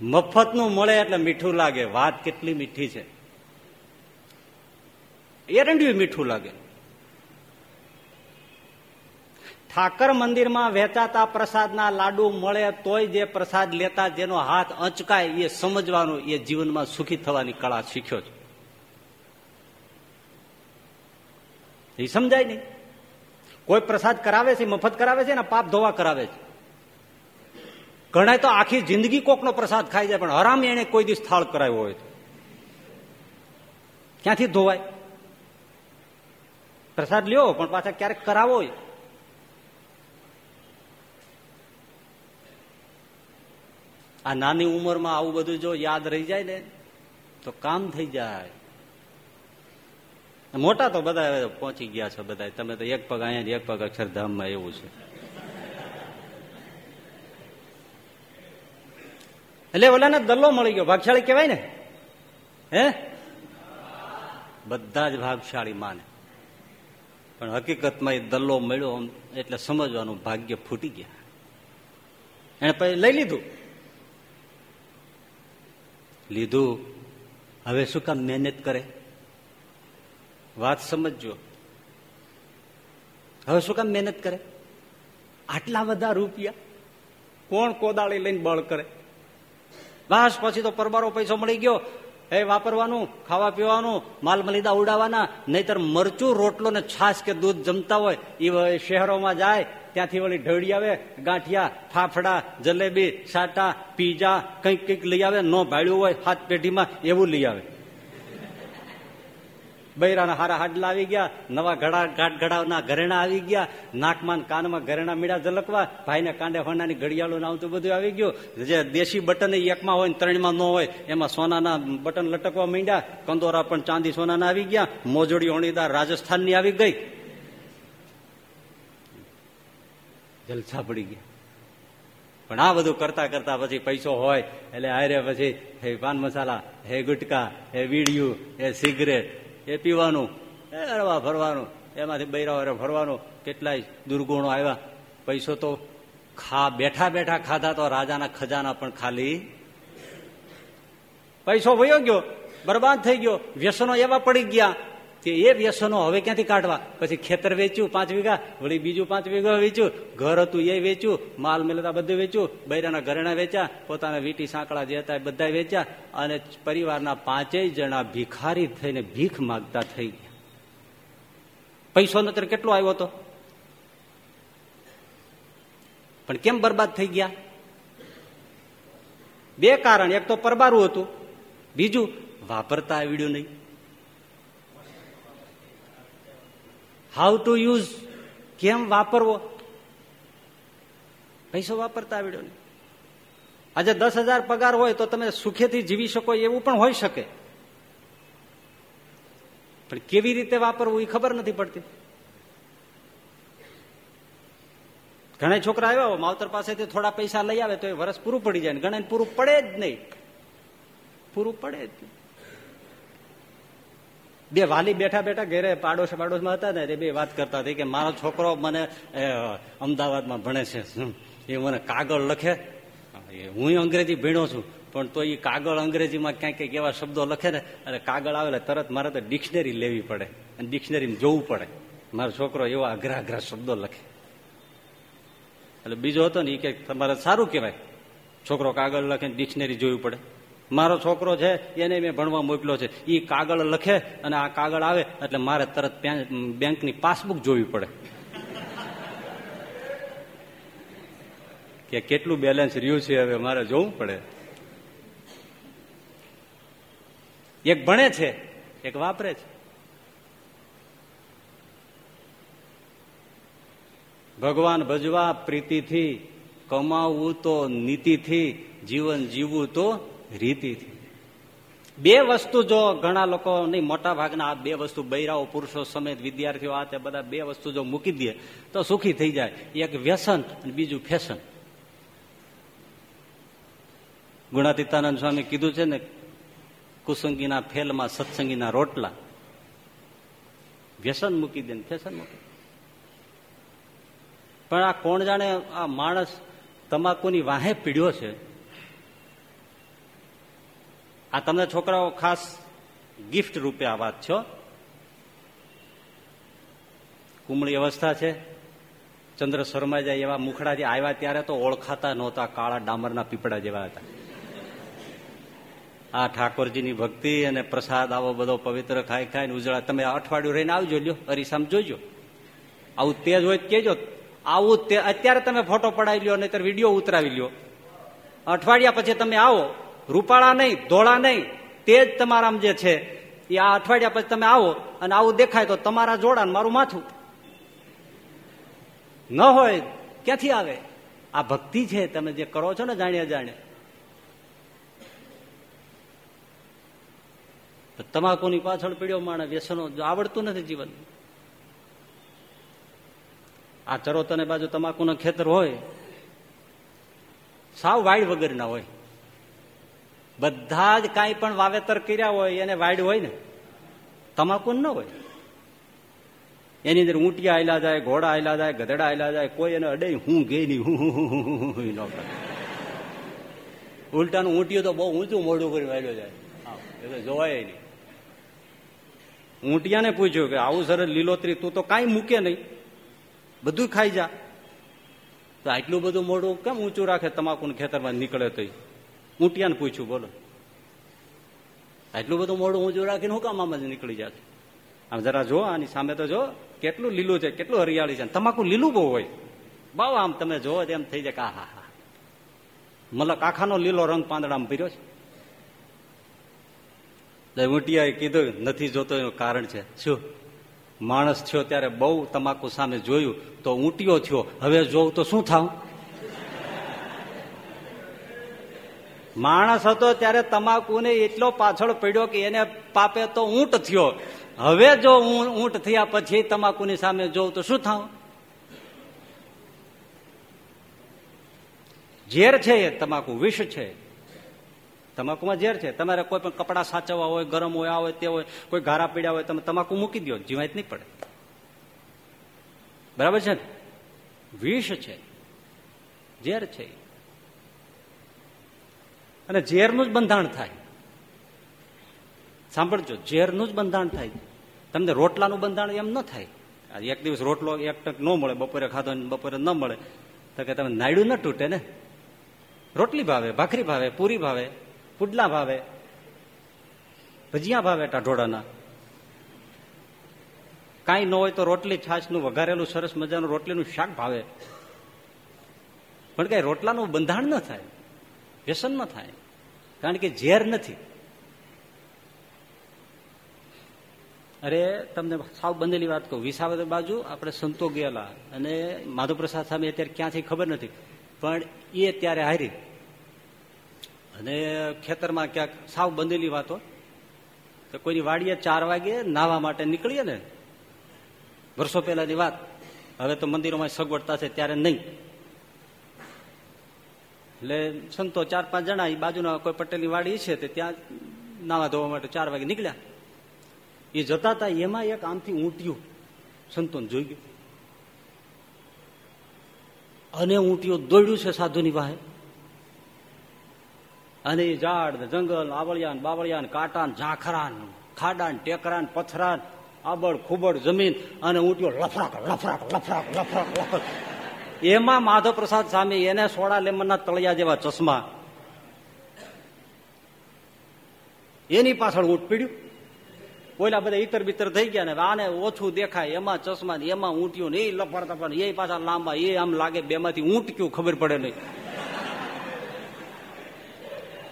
મફતનું મળે એટલે મીઠું લાગે. વાત કેટલી મીઠી છે. એરંડિયું મીઠું લાગે. ઠાકર મંદિરમાં વેચાતા પ્રસાદના લાડુ મળે તોય જે પ્રસાદ લેતા જેનો હાથ અંચકાય એ સમજવાનું એ જીવનમાં સુખી થવાની કળા શીખ્યો છે. એ સમજાય નહીં. કોઈ પ્રસાદ કરાવે છે, મફત કરાવે છે ને પાપ ધોવા કરાવે છે. ઘણા તો આખી જિંદગી કોકનો પ્રસાદ ખાઈ જાય, પણ હરામ એને કોઈ દિવસ થાળ કરાવ્યો હોય ક્યાંથી ધોવાય? પ્રસાદ લ્યો, પણ પાછા ક્યારેક કરાવો આ નાની ઉંમરમાં આવું બધું જો યાદ રહી જાય ને, તો કામ થઈ જાય. મોટા તો બધા પહોંચી ગયા છો બધા. તમે તો એક પગ અહીંયા એક પગ અક્ષરધામમાં એવું છે. એટલે ઓલાને દલ્લો મળી ગયો. ભાગશાળી કહેવાય ને? હે? બધા જ ભાગશાળી માને. પણ હકીકતમાં એ દલ્લો મળ્યો એટલે સમજવાનું ભાગ્ય ફૂટી ગયા. એને પછી લઈ લીધું. લીધું. હવે શું કામ મહેનત કરે? વાત સમજજો. હવે શું કામ મહેનત કરે? આટલા બધા રૂપિયા કોણ કોદાળી લઈને બળ કરે? બસ પછી તો પરબારો પૈસો મળી ગયો. એ વાપરવાનું, ખાવા પીવાનું, માલ મલિદા ઉડાવવાના, નહીતર મરચું, રોટલો ને છાશ કે દૂધ જમતા હોય એ શહેરોમાં જાય, ત્યાંથી વળી ઢળી આવે, ગાંઠિયા, ફાફડા, જલેબી, સાટા, પીઝા, કંઈક કંઈક લઈ આવે, ન ભાડ્યું હોય હાથ પેઢીમાં એવું લઈ આવે. બૈરાના હારા હાડલા આવી ગયા, નવા ઘડા ઘાટ ઘડાના ઘરેણા આવી ગયા, નાકમાં કાનમાં ઘરેણા મીડા ઝલકવા, ભાઈને કાંડે હોનાની ઘડિયાળું આવતું બધું આવી ગયું. જે દેશી બટન એકમાં હોય ને ત્રણમાં ન હોય, એમાં સોનાના બટન લટકવા માંડ્યા, કંદોરા પણ ચાંદી સોનાના આવી ગયા, મોજડી ઓણીદાર રાજસ્થાનની આવી ગઈ. જલસા પડી ગયા. પણ આ બધું કરતા કરતા પછી પૈસો હોય, એટલે આરે પછી, હે પાન મસાલા, હે ગુટકા, હે વીડિયું, હે સિગરેટ એ પીવાનું, એ હરવા ફરવાનું એમાંથી બૈરા ફરવાનું કેટલાય દુર્ગુણો આવ્યા. પૈસો તો ખા, બેઠા બેઠા ખાધા તો રાજાના ખજાના પણ ખાલી. પૈસો વયો ગયો, બરબાદ થઈ ગયો, વ્યસનો એવા પડી ગયા. કે એ વ્યસનો હવે ક્યાંથી કાઢવા? પછી ખેતર વેચ્યું, પાંચ વીઘા, વળી બીજું પાંચ વીઘા વેચ્યું, ઘર હતું એ વેચ્યું, માલ મિલતા બધું વેચ્યું, બૈરાના ઘરેણા વેચ્યા, પોતાના વીટી સાંકળા જે હતા એ બધા વેચ્યા, અને પરિવારના પાંચેય જણા ભિખારી થઈને ભીખ માગતા થઈ ગયા. પૈસો નતર કેટલો આવ્યો હતો? પણ કેમ બરબાદ થઈ ગયા? બે કારણ. એક તો પરબારું હતું, બીજું વાપરતા આવડ્યું નહીં. હાઉ ટુ યુઝ કેમ વાપરવો? પૈસો વાપરતા આવડ્યો ને આજે દસ હજાર પગાર હોય તો તમે સુખેથી જીવી શકો, એવું પણ હોઈ શકે. પણ કેવી રીતે વાપરવું એ ખબર નથી પડતી. ઘણા છોકરા આવ્યા હોય, માવતર પાસેથી થોડા પૈસા લઈ આવે તો એ વરસ પૂરું પડી જાય ઘણા પૂરું પડે જ નહીં. પૂરું પડે જ નહીં. બે વાલી બેઠા બેઠા ઘેરે પાડોશ પાડોશમાં હતા ને એ બે વાત કરતા હતી કે મારો છોકરો મને અમદાવાદમાં ભણે છે. એ મને કાગળ લખે. હું અંગ્રેજી ભીણો છું, પણ તો એ કાગળ અંગ્રેજીમાં ક્યાંક ક્યાંક એવા શબ્દો લખે ને અને કાગળ આવે એટલે તરત મારે તો ડિક્શનરી લેવી પડે અને ડિક્શનરીમાં જોવું પડે. મારો છોકરો એવા અઘરા અઘરા શબ્દો લખે. એટલે બીજો હતો ને એ કે તમારે સારું કહેવાય. છોકરો કાગળ લખે ડિક્શનરી જોવી પડે. મારો છોકરો છે, એને મેં ભણવા મોકલ્યો છે. એ કાગળ લખે અને આ કાગળ આવે, એટલે મારે તરત બેંકની પાસબુક જોવી પડે. કે કેટલું બેલેન્સ રહ્યું છે હવે મારે જોવું પડે. એક ભણે છે, એક વાપરે છે. ભગવાન ભજવા પ્રીતિથી કમાવવું તો નીતિથી, જીવન જીવવું તો રીતિથી બે વસ્તુ જો ઘણા લોકો નહીં, મોટા ભાગના આ બે વસ્તુ બૈરાઓ, પુરુષો સમેત વિદ્યાર્થીઓ આ તે બધા બે વસ્તુ જો મૂકી દે, તો સુખી થઈ જાય. એક વ્યસન અને બીજું ફેશન. ગુણાતીતાનંદ સ્વામી કીધું છે ને, કુસંગીના ફેલમાં સત્સંગીના રોટલા. વ્યસન મૂકી દે ફેશન મૂકી પણ આ કોણ જાણે આ માણસ તમાકુની વાહે પીડ્યો છે? આ તમને છોકરાઓ ખાસ ગિફ્ટ રૂપે આ વાત છો કુમળી અવસ્થા છે. ચંદ્ર શર્મા જાય એવા મુખડા જે આવ્યા ત્યારે તો ઓળખાતા નહોતા, કાળા ડામરના પીપળા જેવા હતા. આ ઠાકોરજીની ભક્તિ અને પ્રસાદ આવો બધો પવિત્ર ખાઈ ખાઈને ઉજળા તમે અઠવાડિયું રહીને આવજો, લ્યો, અરીસામ જોજો. આવું તેજ હોય કેજો આવું અત્યારે તમે ફોટો પડાવી લ્યો, નહીતર વીડિયો ઉતરાવી લ્યો. અઠવાડિયા પછી તમે આવો. રૂપાળા નહીં, ધોળા નહીં, તે જ તમારા જે છે, એ આ અઠવાડિયા પછી તમે આવો અને આવું દેખાય તો તમારા જોડા મારું માથું. ન હોય, ક્યાંથી આવે? આ ભક્તિ છે તમે જે કરો છો ને જાણે જાણે તમાકુની પાછળ પીડ્યો માણસ વ્યસનો આવડતું નથી જીવન. આ ચરોતને બાજુ તમાકુના ખેતર હોય, સાવ વાડ વગરના હોય. બધા જ કાંઈ પણ વાવેતર કર્યા હોય, એને વાડ હોય ને? તમાકુ ન હોય. એની અંદર ઊંટિયા આયલા જાય, ઘોડા આયલા જાય, ગધેડા આયલા જાય, કોઈ એને અડે હું ગે નહીં, હું હું હું ન કરે. ઉલટાનું ઊંટિયું તો બહુ ઊંચું મોઢું કરી વાળ્યો જાય. એ તો જોવાય નહીં. ઊંટિયાને પૂછ્યું કે, આવું સરસ લીલોતરી, તું તો કાંઈ મૂકે નહીં. બધું ખાઈ જા. તો આટલું બધું મોઢું કેમ ઊંચું રાખે? તમાકુ ખેતરમાં નીકળે તો ઊંટિયાને પૂછ્યું, બોલો. આટલું બધું મોડું ઊંચું રાખીને હું કામ જ નીકળી જાય આમ જરા જો, આની સામે તો જો, કેટલું લીલું છે, કેટલું હરિયાળી છે તમાકુ લીલું બહુ હોય. બહુ આમ તમે જોવો એમ થઈ જાય કે આ હા હા. મલક આખાનો લીલો રંગ પાંદડામાં ભર્યો છે. ઊંટિયાએ કીધું, નથી જોતો એનું કારણ છે. શું? માણસ થયો ત્યારે બહુ તમાકુ સામે જોયું, તો ઊંટિયો થયો. હવે જોઉં તો શું થાવ માણસ હતો ત્યારે તમાકુને એટલો પાછળ પડ્યો કે એને પાપે તો ઊંટ થયો. હવે જો હું ઊંટ થયા પછી તમાકુની સામે જોઉં તો શું થાવ ઝેર છે એ તમાકુ, વિષ છે. તમાકુમાં ઝેર છે. તમારે કોઈ પણ કપડા સાચવવા હોય, ગરમ હોય, આ હોય, તે હોય, કોઈ ઘારા પીડ્યા હોય, તમે તમાકુ મૂકી દો જીવાત નહીં પડે. બરાબર છે ને? વિષ છે. ઝેર છે અને ઝેરનું જ બંધાણ થાય. સાંભળજો, ઝેરનું જ બંધાણ થાય. તમને રોટલાનું બંધાણ એમ ન થાય. એક દિવસ રોટલો એક ટક ન મળે, બપોરે ખાધો બપોરે ન મળે. તો કે તમે નાયડું ન તૂટે ને? રોટલી ભાવે, ભાખરી ભાવે, પૂરી ભાવે, પુડલા ભાવે, ભજીયા ભાવે ટાઢોડાના. કાંઈ ન હોય તો રોટલી છાશનું વઘારેલું સરસ મજાનું રોટલીનું શાક ભાવે. પણ કઈ રોટલાનું બંધાણ ન થાય. વ્યસન ન થાય. કારણ કે ઝેર નથી. અરે, તમને સાવ બંધેલી વાત કહું. વિસાવદર બાજુ આપણે સંતો ગયેલા અને માધવપ્રસાદ સામે અત્યારે ક્યાંથી ખબર નથી. પણ એ ત્યારે હારી. અને ખેતરમાં ક્યાંક સાવ બંધેલી વાતો તો કોઈની વાડીએ ચાર વાગે નાવા માટે નીકળીએ ને. વર્ષો પહેલાની વાત. હવે તો મંદિરોમાં સગવડતા છે, ત્યારે નહીં. એટલે સંતો ચાર પાંચ જણા એ બાજુના કોઈ પટેલની વાડી છે તે ત્યાં નાવા ધોવા માટે ચાર વાગે નીકળ્યા. એ જતા હતા એમાં એક આમથી ઊંટ્યું સંતોને જોઈ ગયું. અને ઊંટિયું દોડ્યું છે સાધુની વાહે. અને એ ઝાડ જંગલ આવળિયાન બાવળિયાન કાંટાન ઝાંખરાન ખાડાન ટેકરાન પથરાન આબળ ખૂબડ જમીન અને ઊંટિયો લફરાક લફરાક લફરાક લફરાક લફરાક એમાં માધવ પ્રસાદ સ્વામી એને સોડા લેમનના તળિયા જેવા ચશ્મા. એની પાછળ ઊંટ પીડ્યું. ઓલા બધા ઈતર બિતર થઈ ગયા ને આને ઓછું દેખાય, એમાં ચશ્મા એમાં ઊંટ્યું ને એ લફર પણ એ પાછા લાંબા એ આમ લાગે બેમાંથી ઊંટ કયું ખબર પડે નહીં.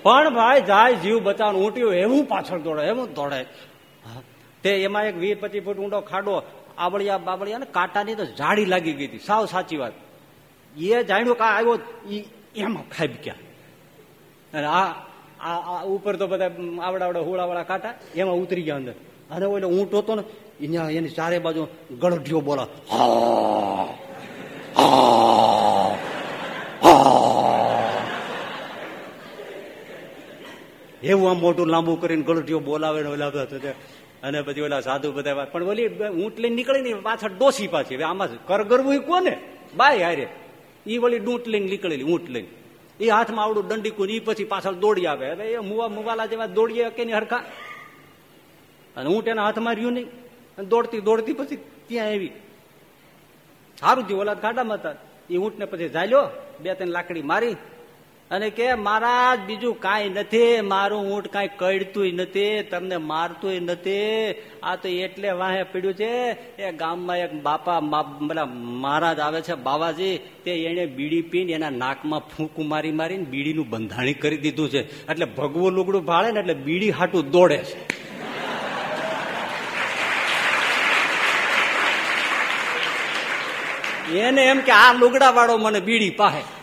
પણ ભાઈ, જાય જીવ બચાવ ઊંટ્યું, એવું પાછળ દોડે, એવું દોડે. તે એમાં એક વીસ પચીસ ફૂટ ઊંડો ખાડો આબળિયા બાબળિયા ને કાંટાની તો જાડી લાગી ગઈ હતી. સાવ સાચી વાત. એ જાણ્યું કા આવ્યો એમાં ખાઈ ગયા અને આ આ ઉપર તો બધા આવડાવડા હોળાવાળા કાંટા, એમાં ઉતરી ગયા અંદર. અને ઓલો ઊંટ હતો ને અહીંયા એની ચારે બાજુ ગળઢિયો બોલા એવું આમ મોટું લાંબુ કરીને ગળઢિયો બોલાવે ને ઓલા અને પછી ઓલા સાધુ બધા પણ ઓલી ઊંટ લઈને નીકળી ને પાછળ ડોસી પાછી આમાં કરગરવું કોને? બાય હારે. ઈ વળી ડૂંટ લઈને નીકળેલી ઊંટ લઈને એ હાથમાં આવડું દંડીકું એ પછી પાછળ દોડી આવે. હવે એ મુવા મુવાલા જેવા દોડીએ કે હરખા? અને ઊંટ એના હાથમાં રહ્યું નહીં. અને દોડતી દોડતી પછી ત્યાં આવી. સારું થયું ઓલા ગાડામાં હતા. એ ઊંટને પછી ઝાલ્યો બે ત્રણ લાકડી મારી અને કે મારા બીજું કાંઈ નથી, મારું ઊંટ કાંઈ કડતું નથી, તમને મારતું નથી. આ તો એટલે વાહે પીડ્યું છે, એ ગામમાં એક બાપા બધા મહારાજ આવે છે, બાવાજી, તે એને બીડી પીને એના નાકમાં ફૂંકું મારી મારીને બીડીનું બંધાણી કરી દીધું છે. એટલે ભગવું લુગડું ભાળે ને એટલે બીડી હાટું દોડે છે. એને એમ કે આ લુગડા વાળો મને બીડી પાહે.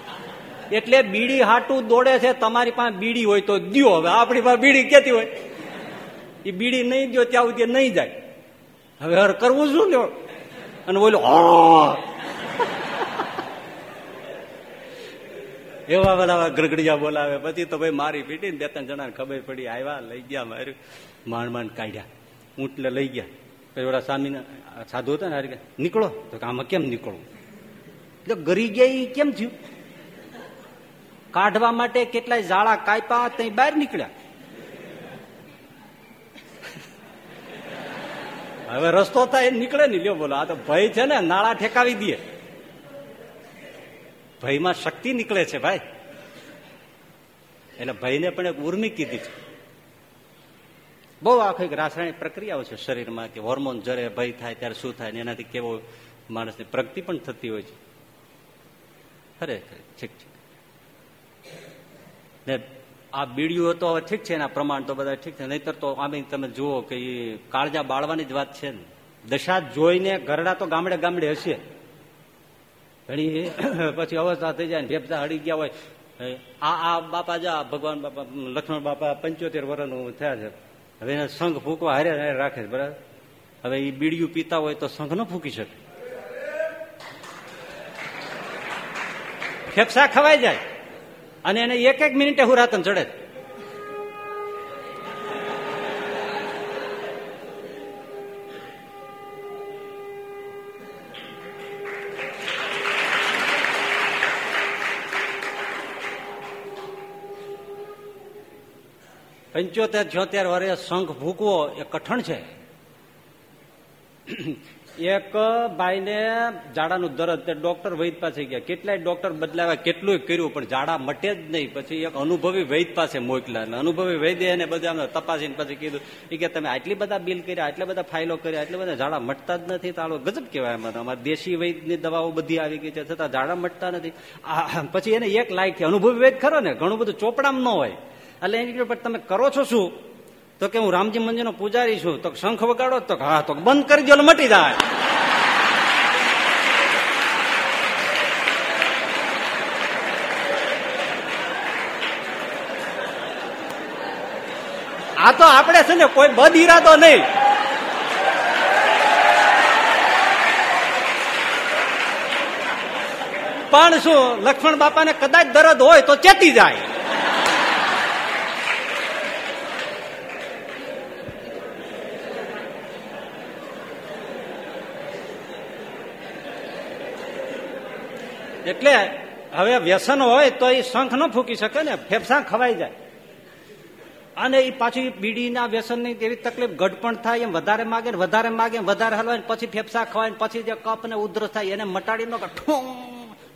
એટલે બીડી હાટું દોડે છે, તમારી પાસે બીડી હોય તો દો હવે, આપણી પાસે બીડી કેતી હોય? એ બીડી નહીં દો ત્યાં સુધી નહીં જાય. હવે હર કરવું શું લ્યો? અને બોલો એવા બધા ગરગડિયા બોલાવે. પછી તો ભાઈ મારી પીટી બે ત્રણ જણા ખબર પડી, આવ્યા, લઈ ગયા, માર્યું. માંડ માંડ કાઢ્યા. ઊંટલે લઈ ગયા. પછી ઓલા સ્વામી સાધુ હતા ને, હારી નીકળો. તો આમાં કેમ નીકળવું એટલે ગરી ગયા એ કેમ થયું? કાઢવા માટે કેટલાય ઝાડા કાપ્યા ત્યાં બહાર નીકળ્યા. હવે રસ્તો થાય નીકળે નહીં લ્યો બોલો. આ તો ભય છે ને, નાળા ઠેકાવી દે. ભયમાં શક્તિ નીકળે છે ભાઈ. એટલે ભયને પણ એક ઉર્મી કીધી છે. બહુ આખી રાસાયણિક પ્રક્રિયાઓ છે શરીરમાં કે હોર્મોન જરે, ભય થાય, ત્યારે શું થાય એનાથી કેવો માણસની પ્રગતિ પણ થતી હોય છે. ખરેખર ઠીક છે. ને આ બીડીઓ તો હવે ઠીક છે એના પ્રમાણ તો બધા ઠીક છે. નહીતર તો આમે તમે જુઓ કે એ કાળજા બાળવાની જ વાત છે ને. દશા જોઈને ઘરડા તો ગામડે ગામડે હશે. ઘણી પછી અવસ્થા થઈ જાય ને ભેપતા હળી ગયા હોય. આ આ બાપા જા ભગવાન બાપા, લક્ષ્મણ બાપા પંચોતેર વર્ષ થયા છે. હવે એને સંઘ ફૂંકવા હારે રાખે છે, બરાબર? હવે એ બીડીયું પીતા હોય તો સંઘ ન ફૂંકી શકે. ફેફસા ખવાઈ જાય. અને એને એક એક મિનિટે હુરાતન ચડે પંચોતેર છોતેર વર્ષે શંખ ભૂકવો એ કઠણ છે. એક ભાઈને ઝાડાનું દરદ, તે ડોક્ટર વૈદ પાસે ગયા. કેટલાય ડોક્ટર બદલાવ્યા કેટલું કર્યું, પણ ઝાડા મટે જ નહીં. પછી એક અનુભવી વૈદ પાસે મોકલ્યા. અને અનુભવી વૈદ્ય એને બધા તપાસીને પછી કીધું એ કે તમે આટલી બધા બિલ કર્યા, આટલા બધા ફાઇલો કર્યા, આટલા બધા ઝાડા મટતા જ નથી. તાળો ગજબ કહેવાય અમારે અમારે દેશી વૈદની દવાઓ બધી આવી ગઈ છે, છતાં ઝાડા મટતા નથી. પછી એને એક લાયક અનુભવી વૈદ ખરો ને, ઘણું બધું ચોપડામાં ન હોય. એટલે એની તમે કરો છો શું? તો કે હું રામજી મંદિર પૂજારી છું, તો શંખ વગાડો, તો હા, તો બંધ કરી દો મટી જાય. આ તો આપણે છે ને કોઈ બદ ઈરાદો નહીં. પણ શું, લક્ષ્મણ બાપાને કદાચ દરદ હોય તો ચેતી જાય. એટલે હવે વ્યસન હોય તો એ શંખ ન ફૂકી શકે ને, ફેફસા ખવાઈ જાય. અને એ પાછી બીડીના વ્યસનની એવી તકલીફ ગઢપણ થાય, એમ વધારે માગે ને વધારે માગે વધારે હલવાય પછી ફેફસા ખવાય પછી જે કપ ને ઉધરસ થાય, એને મટાડી નો ઠોં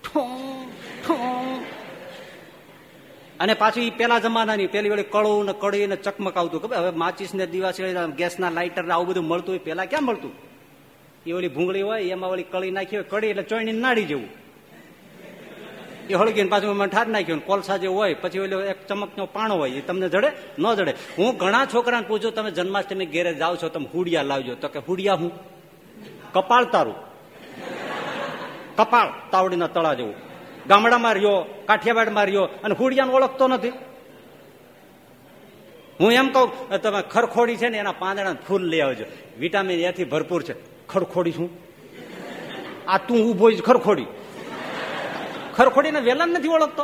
ઠોં અને પાછું એ પેલા જમાનાની, પેલી વળી કળું ને કળી ને ચકમક આવતું, ખબર? હવે માચીસ ને દિવાસી ગેસના લાઇટર આવું બધું મળતું હોય, પેલા ક્યાં મળતું? એ ઓલી ભૂંગળી હોય, એમાં વળી કળી નાખી હોય કળી એટલે ચોઈની નાડી જેવું. એ હળગીને પાછું એમાં ઠાર નાખ્યું કોલસા જે હોય, પછી ઓલો એક ચમકનો પાણો હોય, એ તમને જડે, ન જડે. હું ઘણા છોકરાને પૂછું, તમે જન્માષ્ટમી ઘેરે જાઓ છો, તમે હુડિયા લાવજો. તો કે, હુડિયા હું? કપાળ તારું. કપાળ તાવડીના તળા જેવું. ગામડામાં રહ્યો, કાઠિયાવાડમાં રહ્યો, અને હુડિયાને ઓળખતો નથી. હું એમ કહું, તમે ખરખોડી છે ને, એના પાંદડા ફૂલ લઈ આવજો. વિટામિન એથી ભરપૂર છે. ખરખોડી શું આ તું ઊભો ખરખોડી. ખરખોડીને વેલા નથી ઓળખતો.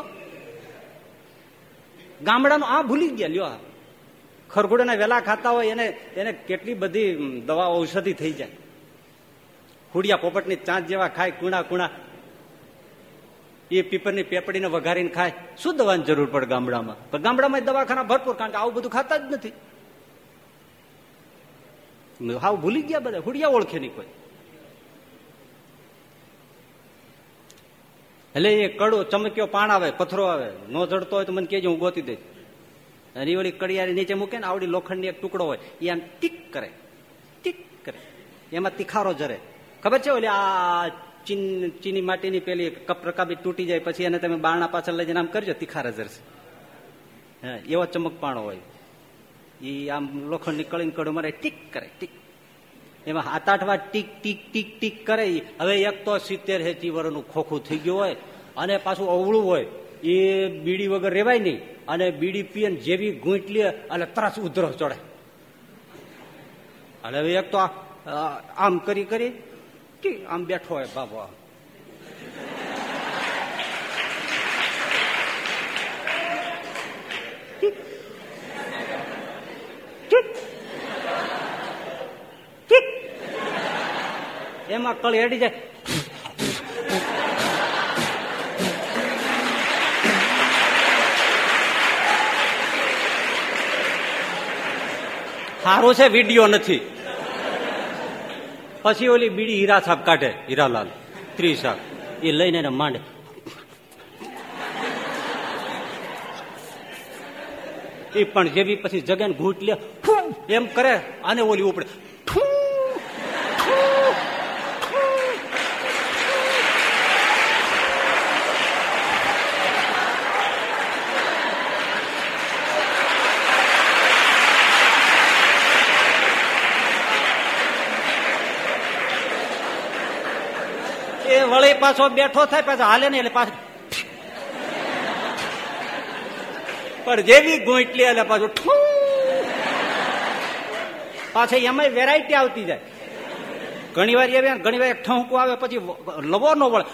ગામડાનું આ ભૂલી ગયા, લ્યો ખરખોડીના વેલા ખાતા હોય એને એને કેટલી બધી દવા ઔષધિ થઈ જાય. હુડિયા પોપટની ચાંચ જેવા ખાય, કુણા કુણા. એ પીપરની પેપડીને વઘારીને ખાય. શું દવાની જરૂર પડે ગામડામાં? પણ ગામડામાં દવાખાના ભરપૂર, કારણ કે આવું બધું ખાતા જ નથી. હાવ ભૂલી ગયા બધા. હુડિયા ઓળખે નહીં કોઈ. એટલે એ કડો ચમક્યો પાણ આવે, પથરો આવે, નો જડતો હોય તો મને કેજો હું ગોતી દઈશ. અને એ વળી કડિયારી નીચે મૂકે ને, આવડી લોખંડની એક ટુકડો હોય એ આમ ટીક કરે ટીક કરે. એમાં તીખારો જરે. ખબર છે ઓલી આ ચીન, ચીની માટીની પેલી રકાબી તૂટી જાય, પછી એને તમે બારણા પાછળ લઈ જઈને આમ કરજો, તીખાર જરશે. એવો ચમકપાણો હોય. એ આમ લોખંડની કળીને કડો મારે ટીક કરે, ટીક એમાં હાથ આઠ વાર ટીક ટીક ટીક ટીક કરે હવે એક તો સિત્તેર હેચી વર્ષનું ખોખું થઈ ગયું હોય અને પાછું અવળું હોય એ બીડી વગર રેવાય નહીં. અને બીડી પીએ જેવી ગૂંટ લે અને તરસ ઉધરો ચડે. અને હવે એક તો આમ કરી કરી આમ બેઠો હોય બાબો એમાં કળ હેડી જાય. સારું છે, વીડિયો નથી. પછી ઓલી બીડી હીરા સાહેબ કાઢે, હીરાલાલ ત્રીસ સાહેબ એ લઈને એને માંડે. એ પણ જેવી પછી જગન ઘૂંટ લે એમ કરે, આને ઓલી ઉપડે. વળી બેઠો થાય પાછા હાલે ને એટલે પાછું પણ જેવી ગોઈટલી એટલે પાછું ઠું. પાછી એમાં વેરાયટી આવતી જાય. ઘણી વાર એવી ઘણી વાર ઠહુકું આવે, પછી લવો નો વળે.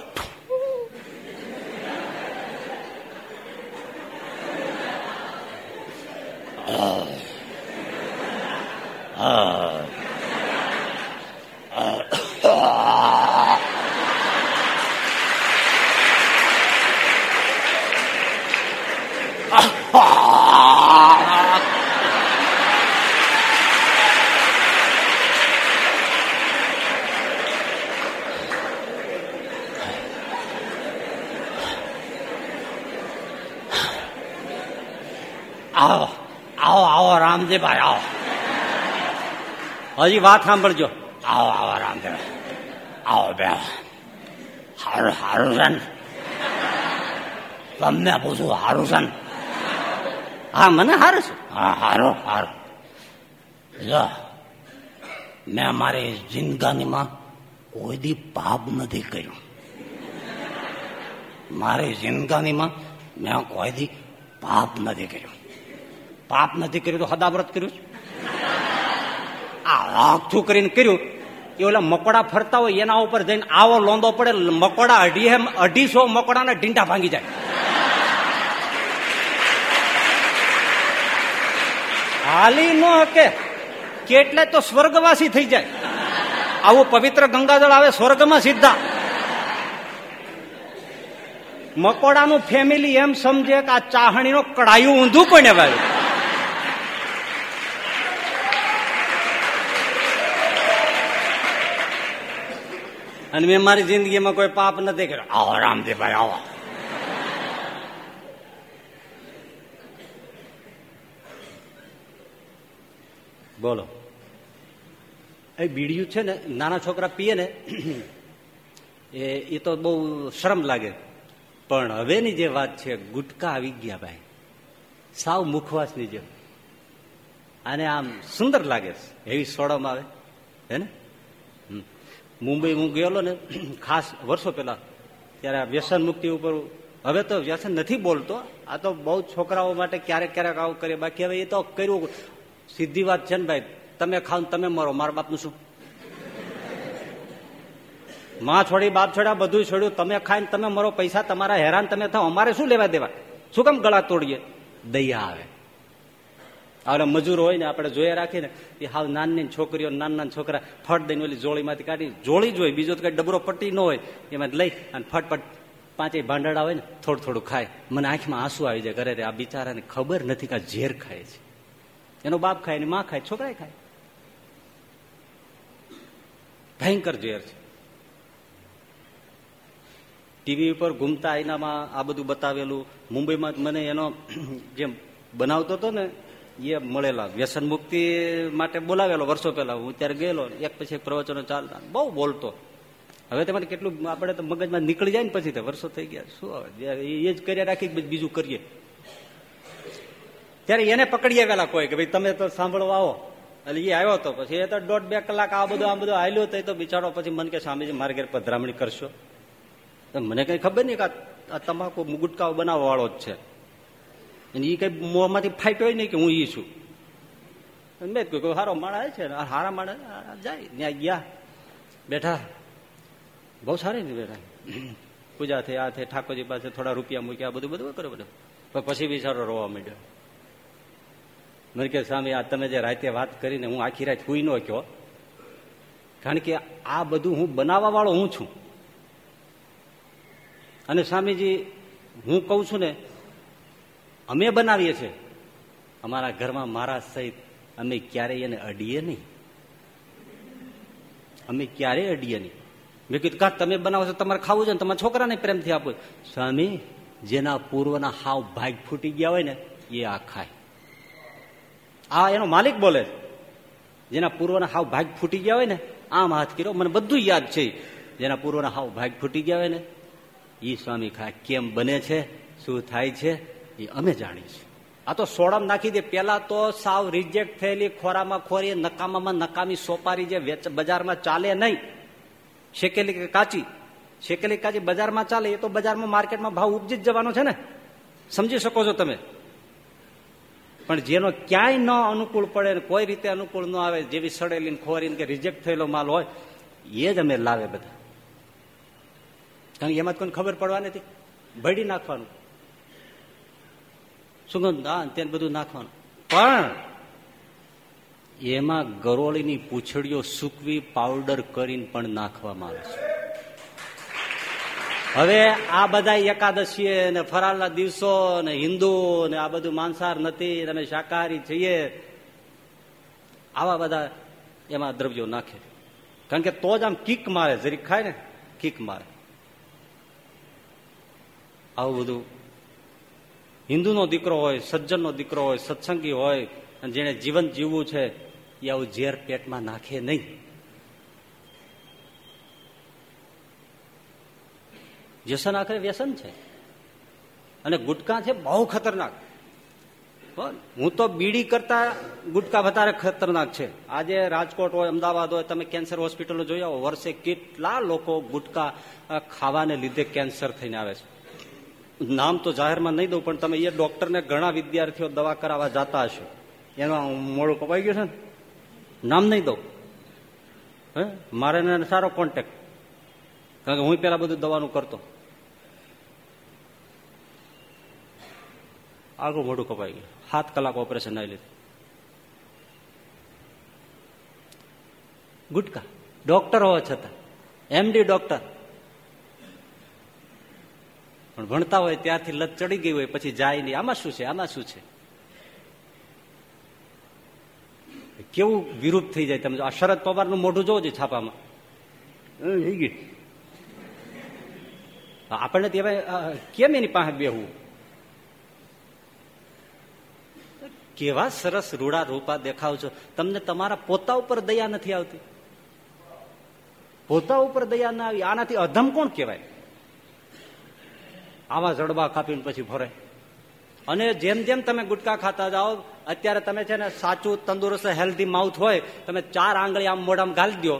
આવો આવો આવો રામજીભાઈ આવો. હજી વાત સાંભળજો. આવો આવો રામજીભાઈ આવો બે હારું હારું છે ને? તમને પૂછું, હારું છે હા, મને હારું છે. હા, હારો, હારું. જો, મેં મારી જિંદગાનીમાં કોઈ દી પાપ નથી કર્યું. મારી જિંદગાનીમાં મેં કોઈ દી પાપ નથી કર્યું. પાપ નથી કર્યું તો હદાવ્રત કર્યું. આ આખું કરીને કર્યું. એ ઓલા મકોડા ફરતા હોય એના ઉપર જઈને આવો લોંદો પડે, મકોડા અઢી અઢીસો મકોડાના ઢીંડા ભાંગી જાય. હાલી ન હકે. કેટલે તો સ્વર્ગવાસી થઈ જાય. આવું પવિત્ર ગંગાજળ આવે સ્વર્ગમાં સીધા. મકોડાનું ફેમિલી એમ સમજે કે આ ચાહણીનો કડાયું ઊંધું કોને વાળ્યું અને મેં મારી જિંદગીમાં કોઈ પાપ નથી કર્યો. આવો રામજીભાઈ આવો. બોલો. એ બીડિયું છે ને, નાના છોકરા પીએ ને, એ એ તો બહુ શરમ લાગે. પણ હવેની જે વાત છે, ગુટકા આવી ગયા ભાઈ. સાવ મુખવાસની જેમ. અને આમ સુંદર લાગે એવી સોડમ આવે. હે ને. મુંબઈ હું ગયેલો ને, ખાસ વર્ષો પહેલા, ત્યારે વ્યસન મુક્તિ ઉપર હવે તો વ્યસન નથી બોલતો. આ તો બહુ છોકરાઓ માટે ક્યારેક ક્યારેક આવું કરે બાકી હવે એ તો કર્યું. સીધી વાત છે ને ભાઈ, તમે ખાવ તમે મરો, મારા બાપનું શું? માં છોડી, બાપ છોડ્યા બધું છોડ્યું. તમે ખાઈને તમે મરો, પૈસા તમારા હેરાન તમે થાવ. અમારે શું લેવા દેવા? શું કેમ ગળા તોડીએ? દયા આવે. હવે મજૂર હોય ને આપણે જોયા રાખીને એ હાવ નાની છોકરીઓ નાના છોકરા ફટ દઈને ઓલી જોળીમાંથી કાઢી, જોળી જ હોય, બીજો તો કઈ ડબરો પટ્ટી ન હોય, એમાં લઈ અને ફટફટ પાંચેય ભાંડડા હોય ને, થોડું થોડું ખાય. મને આંખમાં આંસુ આવી જાય ઘરે, આ બિચારાને ખબર નથી કે ઝેર ખાય છે. એનો બાપ ખાય એની માં ખાય છોકરાએ ખાય. ભયંકર ઝેર છે. ટીવી ઉપર ઘૂમતા આઈનામાં આ બધું બતાવેલું. મુંબઈમાં મને એનો જેમ બનાવતો હતો ને એ મળેલા. વ્યસન મુક્તિ માટે બોલાવેલો વર્ષો પહેલા. હું ત્યારે ગયેલો, એક પછી એક પ્રવચનો ચાલતા. બહુ બોલતો. હવે તમારે કેટલું આપણે તો મગજમાં નીકળી જાય ને પછી તો વર્ષો થઈ ગયા. શું આવે? એ જ કર્યા રાખી બીજું કરીએ? ત્યારે એને પકડી આવેલા કોઈ કે ભાઈ તમે તો સાંભળવા આવો. એટલે એ આવ્યો હતો પછી એ તો દોઢ બે કલાક આ બધું આ બધું આવ્યો તો એ તો બિચારો પછી મન કે સ્વામીજી મારે ઘેર પધરામણી કરશો. મને કઈ ખબર નહીં કે આ તમાકુ ગુટકાઓ બનાવવા વાળો જ છે. અને એ કઈ મોંમાંથી ફાટ્યો નહીં કે હું એ છું. મેં જ કહ્યું સારો માણસ છે ને સારા માણસ જાય, ત્યાં ગયા. બેઠા. બહુ સારી ને બેઠા. પૂજા થઈ, આ થઈ, ઠાકોરજી પાસે થોડા રૂપિયા મૂક્યા, બધું બધું કરે, બધું. પણ પછી બિચારો રોવા માંડ્યો. મને કે સ્વામી, આ તમે જે રાતે વાત કરીને હું આખી રાત હુઈ ન કયો કારણ કે આ બધું હું બનાવવા વાળો હું છું. અને સ્વામીજી, હું કઉ છું ને અમે બનાવીએ છીએ. અમારા ઘરમાં મારા સહિત અમે ક્યારેય એને અડીએ નહીં. અમે ક્યારેય અડીએ નહીં. મેં કીધું, કા તમે બનાવો છો? તમારે ખાવું છે ને? તમારા છોકરાને પ્રેમથી આપો. સ્વામી, જેના પૂર્વના હાવ ભાગ ફૂટી ગયા હોય ને, એ આ ખાય. આ એનો માલિક બોલે જેના પૂર્વના હાવ ભાગ ફૂટી ગયા હોય ને, આમ હાથ કર્યો. મને બધું યાદ છે. જેના પૂર્વના હાવ ભાગ ફૂટી ગયા હોય ને એ સ્વામી ખાય કેમ બને છે? શું થાય છે? એ અમે જાણીએ છીએ. આ તો સોડમ નાખી દે. પેલા તો સાવ રિજેક્ટ થયેલી ખોરામાં ખોરી, નકામામાં નકામી, સોપારી જે બજારમાં ચાલે નહીં. શેકેલી કે કાચી? શેકેલી કાચી બજારમાં ચાલે, એ તો બજારમાં માર્કેટમાં ભાવ ઉપજી જ જવાનો છે ને. સમજી શકો છો તમે? પણ જેનો ક્યાંય ન અનુકૂળ પડે કોઈ રીતે અનુકૂળ ન આવે, જેવી સડેલી ખોરી કે રિજેક્ટ થયેલો માલ હોય, એ જ અમે લાવે બધા. કારણ કે એમાં કોઈને ખબર પડવા નથી. ભડી નાખવાનું. સુગંધ આ તેને બધું નાખવાનું. પણ એમાં ગરોળીની પૂંછડીઓ સૂકવી પાવડર કરીને પણ નાખવામાં આવે છે. હવે આ બધા એકાદશી ને ફરાળના દિવસો ને હિન્દુ ને આ બધું માંસાહાર નથી અમે શાકાહારી છીએ. આવા બધા એમાં દ્રવ્યો નાખે. કારણ કે તો જ આમ કિક મારે જરીક ખાય ને કિક મારે. આવું બધું હિન્દુનો દીકરો હોય, સજ્જનનો દીકરો હોય, સત્સંગી હોય, અને જેને જીવન જીવવું છે, એ આવું ઝેર પેટમાં નાખે નહીં. વ્યસન આખરે વ્યસન છે. અને ગુટકા છે બહુ ખતરનાક. હું તો બીડી કરતા ગુટકા વધારે ખતરનાક છે. આજે રાજકોટ હોય, અમદાવાદ હોય, તમે કેન્સર હોસ્પિટલો જોઈ આવો, વર્ષે કેટલા લોકો ગુટકા ખાવાને લીધે કેન્સર થઈને આવે છે. નામ તો જાહેરમાં નહીં દઉં, પણ તમે એ ડોક્ટરને ઘણા વિદ્યાર્થીઓ દવા કરાવવા જતા હશે. એનો મોડું કપાઈ ગયું છે ને? નામ નહીં દઉં. હે? મારે સારો કોન્ટેક્ટ કારણ કે હું પેલા બધું દવાનું કરતો. આગળ મોઢું કપાઈ ગયું. સાત કલાક ઓપરેશન આવી લીધું. ગુટકા. ડોક્ટર હોવા છતાં. એમડી ડોક્ટર પણ ભણતા હોય ત્યારથી લત ચડી ગઈ હોય પછી જાય નહીં. આમાં શું છે? આમાં શું છે? કેવું વિરૂપ થઈ જાય તમે આ શરદ પવારનું મોઢું જોવો છે છાપામાં. આપણને આપણને કેમ એની પાસે બેહવું? કેવા સરસ રૂડા રૂપા દેખાવ છો. તમને તમારા પોતા ઉપર દયા નથી આવતી? પોતા ઉપર દયા ના આવી. આનાથી અધમ કોણ કહેવાય? આવા જડબા કાપીને પછી ફરે અને જેમ જેમ તમે ગુટકા ખાતા જાઓ, અત્યારે તમે છે ને સાચું, તંદુરસ્ત હેલ્ધી માઉથ હોય, તમે ચાર આંગળી આમ મોઢામાં ગાલી દો,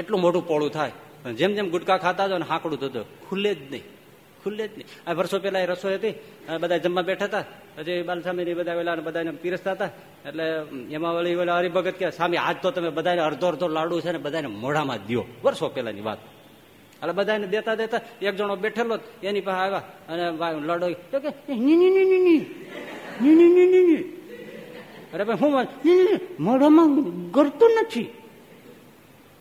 એટલું મોટું પોળું થાય. જેમ જેમ ગુટકા ખાતા જાઓ ને હાંકડું થતું ખુલ્લે જ નહીં. ખુલ્લે જ નહીં. આ વર્ષો પહેલા એ રસોઈ હતી બધા જમવા બેઠા હતા, પછી બાલસામી બધા વેલા બધાને પીરસતા હતા. એટલે એમાં વળી વેલા હરિભગત કે સામે આજ તો તમે બધાને અડધો અડધો લાડુ છે ને બધાને મોઢામાં દો વર્ષો પહેલાની વાત. એટલે બધાને દેતા દેતા એક જણો બેઠેલો એની પાસે આવ્યા અને લડો તો કે અરે ભાઈ, હું મોઢામાં ગરતું નથી.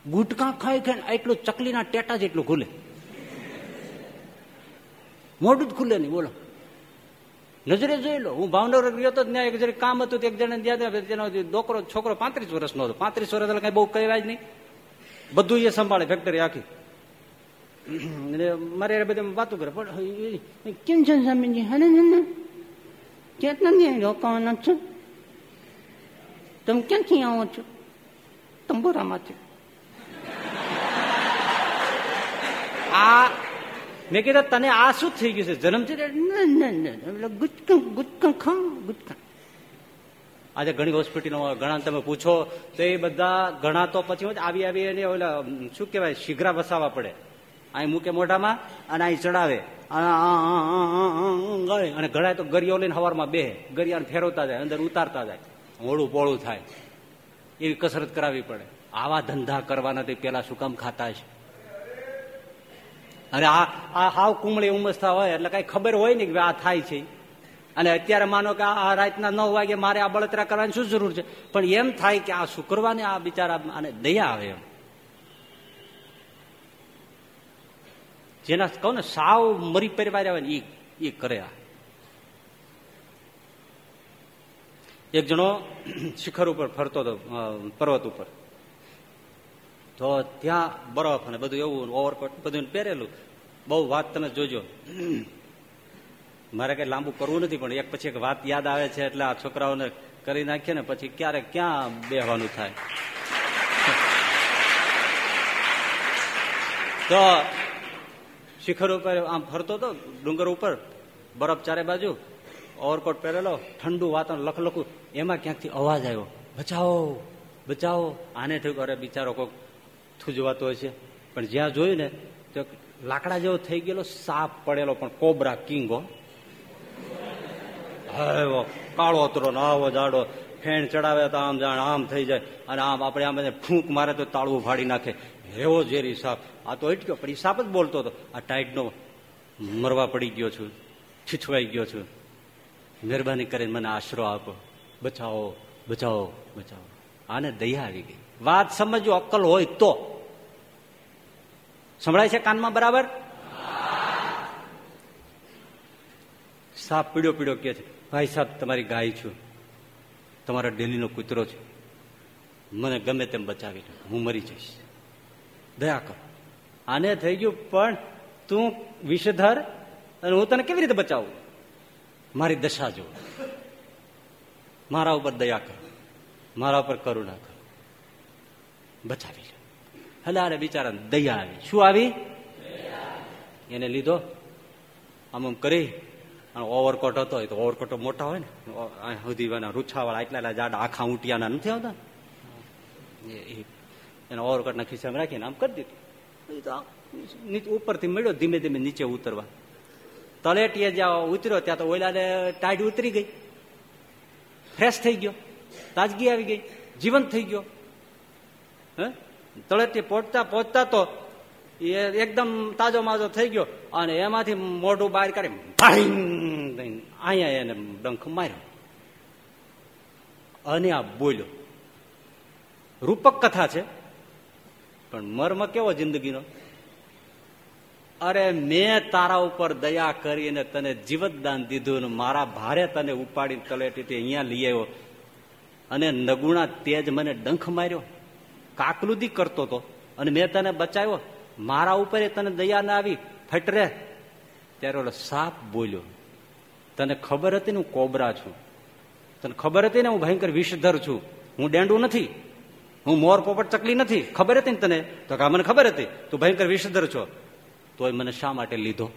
ગુટકા ખાઈ ખાઈ એટલું ચકલીના ટેટા જેટલું ખુલે. મોઢું જ ખુલે નહીં, બોલો. નજરે જોઈ લો. હું ભાવનગર ગયો તો ત્યાં એક જરી કામ હતું એક જણે ત્યાં તેનો છોકરો પાંત્રીસ વર્ષનો હતો. પાંત્રીસ વર્ષ એટલે કઈ બહુ કહેવાય જ નહીં. બધું એ સંભાળે ફેક્ટરી આખી. મારે બધા વાતો કરે પણ કેમ છે સ્વામીજી હરે કેટલા નહીં રોકાવાના છો તમે ક્યાંથી આવો છો તંબોરામાંથી આ મેં કીધું તને આ શું થઈ ગયું છે જન્મ છે ગુટકા ગુટકા ખા ગુટકા આજે ઘણી હોસ્પિટલો ઘણા તમે પૂછો તો એ બધા ઘણા તો પછી આવી આવી એને ઓલા શું કહેવાય શીઘ્રા વસાવા પડે અહીં મૂકે મોઢામાં અને અહીં ચડાવે. અને ઘડાય તો ગરિયો લઈને હવારમાં બે ગરિયાને ફેરવતા જાય, અંદર ઉતારતા જાય. મોડું પોળું થાય. એવી કસરત કરાવવી પડે. આવા ધંધા કરવાના પેલા શું કામ ખાતા છે અને આ આ હાવ કુમળી ઉમસતા હોય, એટલે કઈ ખબર હોય ને કે આ થાય છે. અને અત્યારે માનો કે આ રાતના નવ વાગે મારે આ બળતરા કરવાની શું જરૂર છે? પણ એમ થાય કે આ શુક્રવારે આ બિચારા આને દયા આવે એમ. જેના કહું ને સાવ મરી પરિવાર આવે ને એ કરે આ. એક જણો શિખર ઉપર ફરતો હતો પર્વત ઉપર. તો ત્યાં બરફ અને બધું એવું ઓવરકોટ બધું પહેરેલું. બહુ વાત તમે જોજો. મારે કઈ લાંબુ કરવું નથી, પણ એક પછી એક વાત યાદ આવે છે એટલે આ છોકરાઓને કરી નાખીએ ને પછી ક્યારે ક્યાં બેહવાનું થાય. તો શિખર ઉપર આમ ફરતો હતો ડુંગર ઉપર, બરફ ચારે બાજુ ઓવરકોટ પહેરેલો ઠંડુ વાતાવરણ, લખલખું. એમાં ક્યાંકથી અવાજ આવ્યો? બચાવો બચાવો. આને થયું અરે બિચારો કોઈક થૂજવાતો હશે. પણ જ્યાં જોયું ને, તો લાકડા જેવો થઈ ગયેલો, સાપ પડેલો પણ, કોબરા કિંગો એવો કાળો અતરો ને આવો જાડો, ફેણ ચડાવે તો આમ જાણ આમ થઈ જાય. અને આમ આપણે આમ ફૂંક મારે તો તાળવું ફાડી નાખે. એવો ઝેરી સાપ. આ તો અટક્યો, પણ એ સાપ જ બોલતો હતો. આ ટાઈટનો મરવા પડી ગયો છું, છીછવાઈ ગયો છું. મહેરબાની કરીને મને આશરો આપો. બચાવો બચાવો બચાવો. આને દયા આવી ગઈ. વાત સમજો અક્કલ હોય તો. સંભળાય છે કાનમાં બરાબર? સાપ પીડ્યો પીડ્યો કે છે, ભાઈ સાહેબ તમારી ગાય છું. તમારા ડેલીનો કૂતરો છે. મને ગમે તેમ બચાવી લો. હું મરી જઈશ. દયા કર. આને થઈ ગયું, પણ તું વિષધર અને હું તને કેવી રીતે બચાવું? મારી દશા જો. મારા ઉપર દયા કર. મારા ઉપર કરુણા કર. બચાવી લો. હલે અરે બિચારા દયા આવી. શું આવી? એને લીધો. આમ આમ કરી. અને ઓવરકોટ હતો તો ઓવરકોટો મોટા હોય ને. સુધી રૂછાવાળા એટલા એટલા જાડા આખા ઊંટિયાના નથી આવતા? એને ઓવરકોટના ખિસ્સામાં રાખીને આમ કરી દીધું. ઉપરથી મળ્યો, ધીમે ધીમે નીચે ઉતરવા. તલેટીએ જ્યાં ઉતર્યો, ત્યાં તો ઓલાને ટાઈડ ઉતરી ગઈ. ફ્રેશ થઈ ગયો. તાજગી આવી ગઈ. જીવંત થઈ ગયો. હે? તળેટી પહોંચતા પહોંચતા તો એ એકદમ તાજો માજો થઈ ગયો અને એમાંથી મોઢું બહાર કાઢી અહીંયા એને ડંખ માર્યો. અને આ બોલ્યો. રૂપક કથા છે. પણ મર્મ કેવો જિંદગીનો? અરે મેં તારા ઉપર દયા કરીને તને જીવતદાન દીધું ને મારા ભારે તને ઉપાડીને તલેટી અહીંયા લઈ આવ્યો. અને નગુણા તેજ મને ડંખ માર્યો. કાકલુદી કરતો હતો અને મેં તને બચાવ્યો. મારા ઉપર તને દયા ના આવી. ફટરે ત્યારે ઓલો સાપ બોલ્યો, તને ખબર હતી ને હું કોબરા છું? તને ખબર હતી ને હું ભયંકર વિષધર છું? હું ડેંડું નથી? હું મોર પોપટ ચકલી નથી. ખબર હતી ને તને? તો કે મને ખબર હતી. તું ભયંકર વિષધર છો. તોય મને શા માટે લીધો?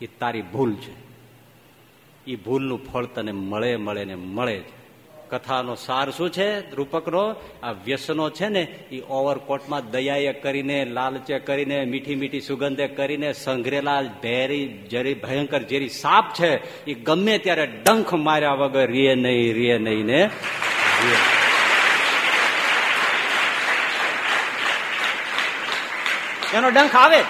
એ તારી ભૂલ છે. એ ભૂલનું ફળ તને મળે મળે ને મળે જ. કથાનો સાર શું છે? રૂપકનો? આ વ્યસનો છે ને એ ઓવરકોટમાં દયાએ કરીને, લાલચે કરીને, મીઠી મીઠી સુગંધે કરીને, સંઘરેલા ભેરી જરી ભયંકર જેરી સાપ છે. એ ગમે ત્યારે ડંખ માર્યા વગર રે નહીં રે નહીં ને એનો ડંખ આવે.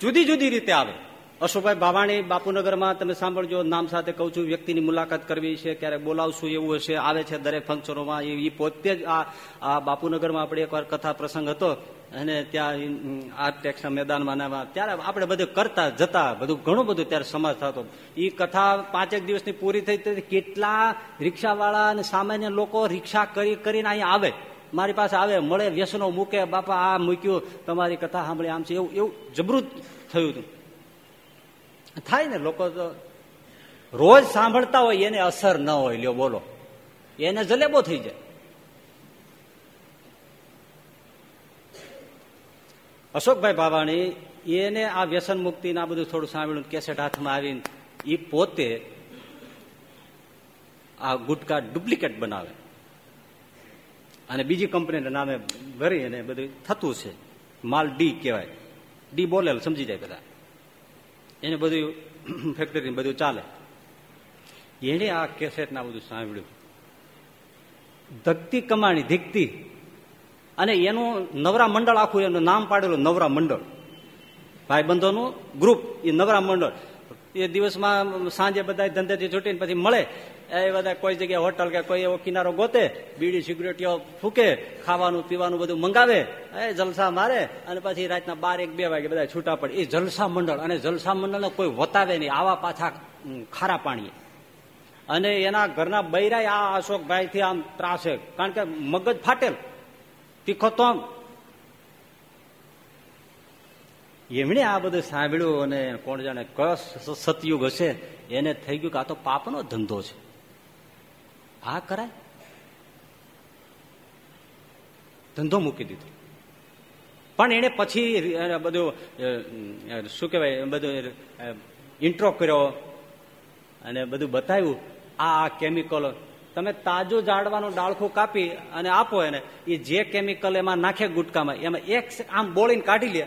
જુદી જુદી રીતે આવે. અશોકભાઈ ભાવાણી બાપુનગરમાં તમે સાંભળજો, નામ સાથે કહું છું, વ્યક્તિની મુલાકાત કરવી છે, ક્યારેક બોલાવશું એવું હશે, આવે છે દરેક ફંક્શનોમાં એ પોતે જ આ બાપુનગરમાં આપણે એકવાર કથા પ્રસંગ હતો, અને ત્યાં આ ટેક્સના મેદાનમાં ત્યારે આપણે બધું કરતા જતા, બધું ઘણું બધું ત્યારે સમાજ થતો. એ કથા પાંચેક દિવસની પૂરી થઈ કેટલા રિક્ષાવાળા અને સામાન્ય લોકો રિક્ષા કરી કરીને અહીંયા આવે. મારી પાસે આવે, મળે, વ્યસનો મૂકે, બાપા, આ મૂક્યું, તમારી કથા સાંભળી, આમ છે, એવું એવું જબરું થયું હતું. થાય ને લોકો તો રોજ સાંભળતા હોય, એને અસર ન હોય, લ્યો, બોલો. એને જલેબો થઈ જાય. અશોકભાઈ બાવાણી એને આ વ્યસન મુક્તિ આ બધું થોડું સાંભળ્યું, કેસેટ હાથમાં આવીને એ પોતે આ ગુટકા ડુપ્લિકેટ બનાવે. અને બીજી કંપનીના નામે ભરી અને બધું થતું છે. માલ ડી કહેવાય. ડી બોલેલ, સમજી જાય બધા. એને બધું ફેક્ટરી બધું ચાલે. એને આ કેસેટના બધું સાંભળ્યું. ધકતી કમાણી, ધીકતી. અને એનું નવરા મંડળ આખું, એનું નામ પાડેલું નવરા મંડળ. ભાઈબંધોનું ગ્રુપ એ નવરા મંડળ. એ દિવસમાં સાંજે બધા ધંધેથી છૂટીને પછી મળે. એ બધા કોઈ જગ્યાએ હોટલ કે કોઈ એવો કિનારો ગોતે, બીડી સિગરેટીઓ ફૂકે, ખાવાનું, પીવાનું બધું મંગાવે, એ જલસા મારે અને પછી રાતના બાર એક બે વાગે બધા છૂટા પડે. એ જલસા મંડળ અને જલસા મંડળને કોઈ વતાવે નહીં. આવા પાછા ખારા પાણીએ. અને એના ઘરના બૈરાય આ અશોકભાઈ થી આમ ત્રાસે કારણ કે મગજ ફાટેલ. તીખો તો એમણે આ બધું સાંભળ્યું અને કોણ જાણે કયો સતયુગ હશે. એને થઈ ગયું કે આ તો પાપનો ધંધો છે. આ કરાય? ધંધો મૂકી દીધો. પણ એને પછી બધું શું કહેવાય બધું ઇન્ટ્રો કર્યો અને બધું બતાવ્યું. આ કેમિકલો તમે તાજું ઝાડવાનું ડાળખું કાપી અને આપો એને. એ જે કેમિકલ એમાં નાખે ગુટકામાં, એમાં એક આમ બોળીને કાઢી લે.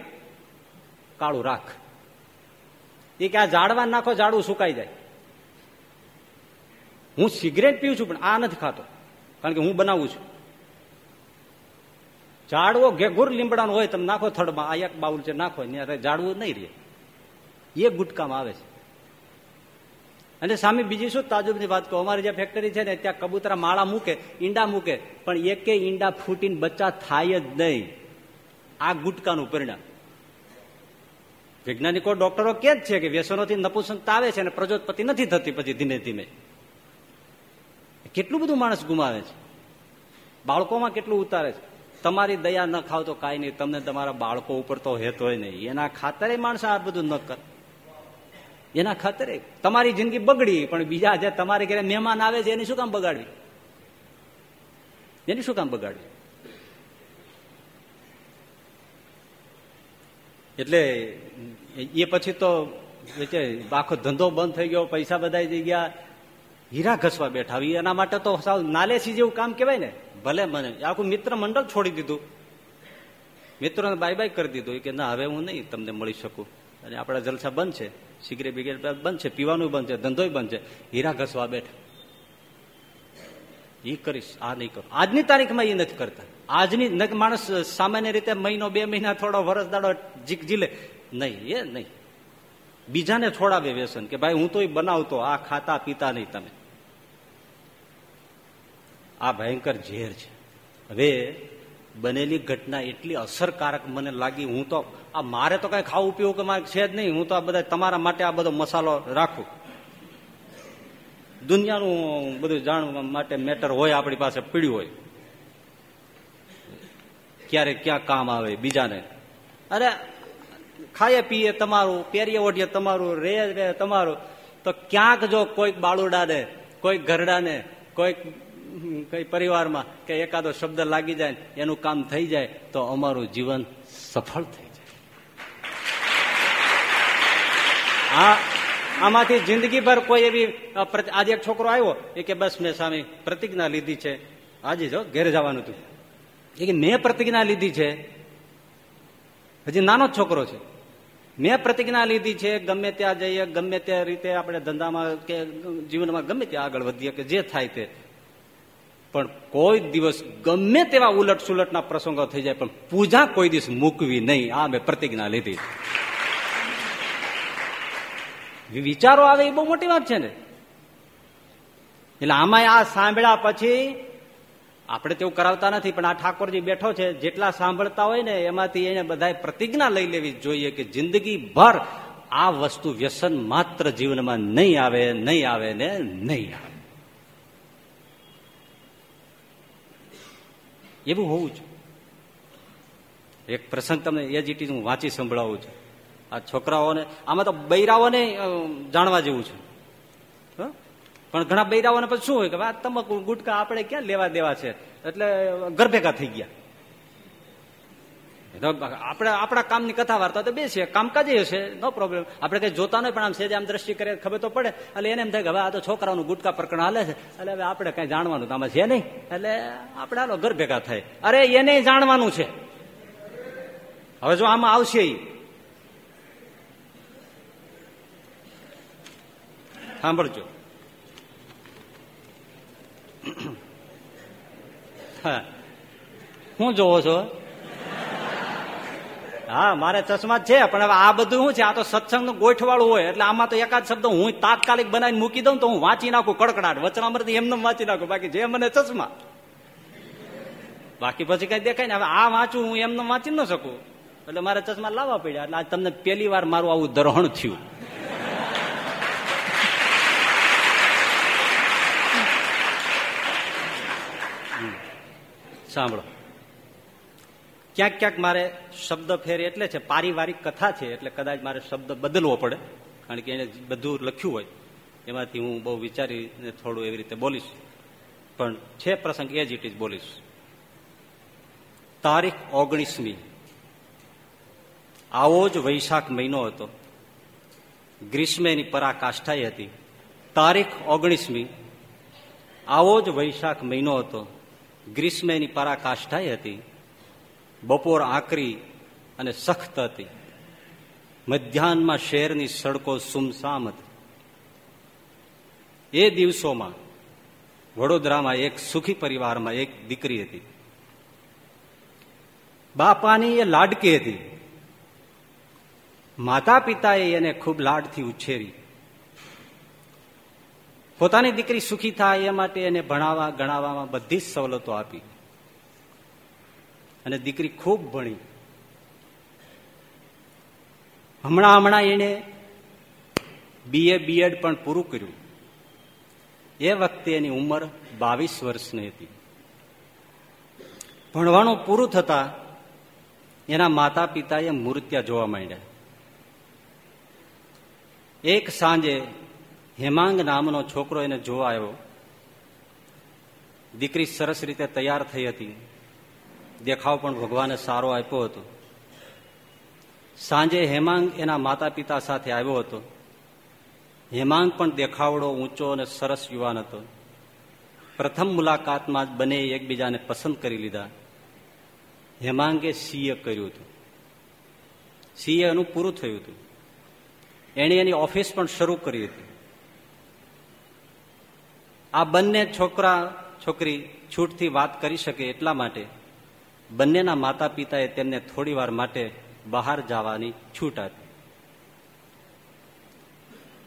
કાળું રાખ. એ કે આ ઝાડવા નાખો, ઝાડવું સુકાઈ જાય. હું સિગરેટ પીઉં છું, પણ આ નથી ખાતો. કારણ કે હું બનાવું છું. ઝાડવો ઘેઘુર લીમડાનો હોય, તમે નાખો થડમાં, આ એક બાઉલ છે, નાખો ઝાડવું નહીં રહે. એ ગુટકામાં આવે છે. અને સામે બીજી શું? તાજુબની વાત કહો, અમારી જે ફેક્ટરી છે ને, ત્યાં કબૂતરા માળા મૂકે, ઈંડા મૂકે, પણ એકે ઈંડા ફૂટીને બચ્ચા થાય જ નહીં. આ ગુટકાનું પરિણામ. વૈજ્ઞાનિકો, ડોક્ટરો કે જ છે કે વ્યસનોથી નપુસંગતા આવે છે અને પ્રજોત્પત્તિ નથી થતી, પછી ધીમે ધીમે. કેટલું બધું માણસ ગુમાવે છે? બાળકોમાં કેટલું ઉતારે છે? તમારી દયા ન ખાવ તો કાંઈ નહીં. તમને તમારા બાળકો ઉપર તો હેતોય નહીં. એના ખાતરે માણસ આ બધું ન કરે. એના ખાતરે. તમારી જિંદગી બગડી, પણ બીજા જે તમારે ઘરે મહેમાન આવે છે, એની શું કામ બગાડવી? એની શું કામ બગાડવી? એટલે એ પછી તો આખો ધંધો બંધ થઈ ગયો, પૈસા બધા જઈ ગયા. હીરા ઘસવા બેઠા. એના માટે તો સાવ નાલેસી જેવું કામ કહેવાય ને. ભલે મને આખું મિત્ર મંડળ છોડી દીધું. મિત્રોને બાય બાય કરી દીધું. કે, ના, હવે હું નહીં તમને મળી શકું. અને આપણા જલસા બંધ છે. સિગરેટ બિગરેટ બંધ છે. પીવાનું બંધ છે. ધંધોય બંધ છે. હીરા ઘસવા બેઠા. એ કરીશ, આ નહીં કરું. આજની તારીખમાં એ નથી કરતા. આજની માણસ સામાન્ય રીતે મહિનો, બે મહિના, થોડો વરસ દાડો જીક જીલે. નહીં, એ નહીં. બીજાને છોડાવે વ્યસન કે, ભાઈ, હું તો બનાવતો, આ ખાતા પીતા નહીં તમે. આ ભયંકર ઝેર છે. હવે બનેલી ઘટના એટલી અસરકારક મને લાગી, હું તો આ મારે તો કઈ ખાવું પીવું કે મારે છે જ નહીં, હું તો આ બધા તમારા માટે આ બધો મસાલો રાખું. દુનિયાનું બધું જાણવા માટે મેટર હોય, આપણી પાસે પીડ્યું હોય. ક્યારે ક્યાં કામ આવે બીજાને? અરે, ખાઈએ પીએ તમારું, પહેરીએ ઓઢીએ તમારું, રે રે તમારું. તો ક્યાંક જો કોઈક બાળુડાને કોઈક ઘરડાને, કોઈક કઈ પરિવારમાં કે એકાદો શબ્દ લાગી જાય એનું કામ થઈ જાય, તો અમારું જીવન સફળ થઈ જાય. આ, આમાંથી જિંદગીભર કોઈ એવી આજે એક છોકરો આવ્યો, એ કે બસ મેં સામે પ્રતિજ્ઞા લીધી છે. આજે જો ઘેર જવાનું હતું એ કે મેં પ્રતિજ્ઞા લીધી છે. હજી નાનો જ છોકરો છે. મેં પ્રતિજ્ઞા લીધી છે, ગમે ત્યાં જઈએ, ગમે તે રીતે આપણે ધંધામાં કે જીવનમાં ગમે ત્યાં આગળ વધીએ, કે જે થાય તે. પણ કોઈ દિવસ ગમે તેવા ઉલટ સુલટના પ્રસંગો થઈ જાય, પણ પૂજા કોઈ દિવસ મૂકવી નહીં. આ મેં પ્રતિજ્ઞા લીધી. વિચારો આવે એ બહુ મોટી વાત છે ને. એટલે આમાં આ સાંભળ્યા પછી આપણે તેવું કરાવતા નથી, પણ આ ઠાકોરજી બેઠો છે, જેટલા સાંભળતા હોય ને, એમાંથી એને બધા પ્રતિજ્ઞા લઈ લેવી જોઈએ કે જિંદગી ભર આ વસ્તુ વ્યસન માત્ર જીવનમાં નહીં આવે નહીં આવે ને નહીં આવે. એવું હોવું જોઈએ એક પ્રસંગ તમને એ જ હું વાંચી સંભળાવું છું. આ છોકરાઓને, આમાં તો બૈરાઓને જાણવા જેવું છે. પણ ઘણા બૈરાઓને પછી શું હોય કે આ તમાકુ ગુટકા આપણે ક્યાં લેવા દેવા છે? એટલે ગરભેગા થઈ ગયા. આપણે આપણા કામની કથા વાર્તા તો બે છે, કામકાજે હશે નો પ્રોબ્લેમ આપણે કઈ જોતા નહીં પણ આમ સેજ આમ દ્રષ્ટિ કરે ખબર તો પડે. એટલે એને એમ થાય કે હવે આ તો છોકરાઓનું ગુટકા પ્રકરણ હાલે છે. એટલે હવે આપણે કઈ જાણવાનું આમાં છે નહીં. એટલે આપણે હાલો ઘર ભેગા થાય. અરે એને જાણવાનું છે. હવે જો આમાં આવશે સાંભળજો. હા. હું જોવો છો? હા, મારે ચશ્મા છે, પણ હવે આ બધું શું છે? આ તો સત્સંગનું ગોઠવાળું હોય, એટલે આમાં તો એકાદ શબ્દ હું તાત્કાલિક બનાવીને મૂકી દઉં તો હું વાંચી નાખું કડકડાટ. વચનામૃત એમને વાંચી નાખું. બાકી જે મને ચશ્મા. બાકી પછી કઈ દેખાય ને. હવે આ વાંચું, હું એમને વાંચી ન શકું. એટલે મારે ચશ્મા લાવવા પડ્યા. એટલે આજ તમને પહેલી વાર મારું આવું દરહણ થયું. સાંભળો. ક્યાંક ક્યાંક મારે શબ્દ ફેર એટલે છે, પારિવારિક કથા છે, એટલે કદાચ મારે શબ્દ બદલવો પડે, કારણ કે એને બધું લખ્યું હોય, એમાંથી હું બહુ વિચારીને થોડું એવી રીતે બોલીશ. પણ છે પ્રસંગ એ જ ઇટ ઇઝ બોલીશ. તારીખ ઓગણીસમી. આવો જ વૈશાખ મહિનો હતો. ગ્રીષ્મેની પરાકાષ્ઠાઈ હતી. તારીખ ઓગણીસમી. આવો જ વૈશાખ મહિનો હતો. ગ્રીષ્મેની પરાકાષ્ઠાઈ હતી. બપોર આકરી અને સખત હતી. મધ્યાહનમાં શહેરની સડકો સુમસામ હતી. એ દિવસોમાં વડોદરામાં એક સુખી પરિવારમાં એક દીકરી હતી. બાપાની એ લાડકી હતી. માતા પિતાએ એને ખૂબ લાડથી ઉછેરી. પોતાની દીકરી સુખી થાય એ માટે એને ભણાવવા, ગણાવવામાં બધી જ સવલતો આપી. અને દીકરી ખૂબ ભણી. હમણાં હમણાં એને બીએ બીએડ પણ પૂરું કર્યું. એ વખતે એની ઉંમર બાવીસ વર્ષની હતી. ભણવાનું પૂરું થતા એના માતા પિતાએ મૂર્ત્યા જોવા માંડ્યા. એક સાંજે હેમાંગ નામનો છોકરો એને જોવા આવ્યો. દીકરી સરસ રીતે તૈયાર થઈ હતી. દેખાવ પણ ભગવાને સારો આપ્યો હતો. સાંજે હેમાંગ એના માતા પિતા સાથે આવ્યો હતો. હેમાંગ પણ દેખાવડો ઊંચો અને સરસ યુવાન હતો. પ્રથમ મુલાકાતમાં જ બંને એકબીજાને પસંદ કરી લીધા. હેમાંગે સીએ કર્યું હતું. સીએ એનું પૂરું થયું હતું. એણે એની ઓફિસ પણ શરૂ કરી હતી. આ બંને છોકરા, છોકરી છૂટથી વાત કરી શકે એટલા માટે બંનેના માતા પિતાએ તેમને થોડી વાર માટે બહાર જવાની છૂટ આપી.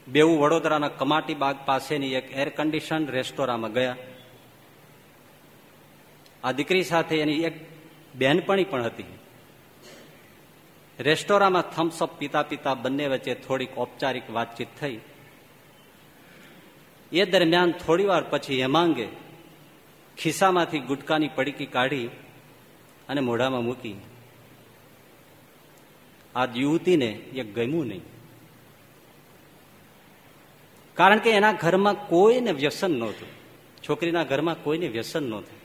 બેઉ વડોદરાના કમાટી બાગ પાસેની એક એર કન્ડિશન રેસ્ટોરાંમાં ગયા. આ દીકરી સાથે એની એક બહેનપણી પણ હતી. રેસ્ટોરાંમાં થમ્સઅપ પીતા પીતા બંને વચ્ચે થોડીક ઔપચારિક વાતચીત થઈ. એ દરમિયાન થોડીવાર પછી હેમાંગે ખિસ્સામાંથી ગુટકાની પડીકી કાઢી અને મોઢામાં મૂકી. આ યુવતીને એ ગમ્યું નહીં. કારણ કે એના ઘરમાં કોઈને વ્યસન નહોતું. છોકરીના ઘરમાં કોઈને વ્યસન નહોતું.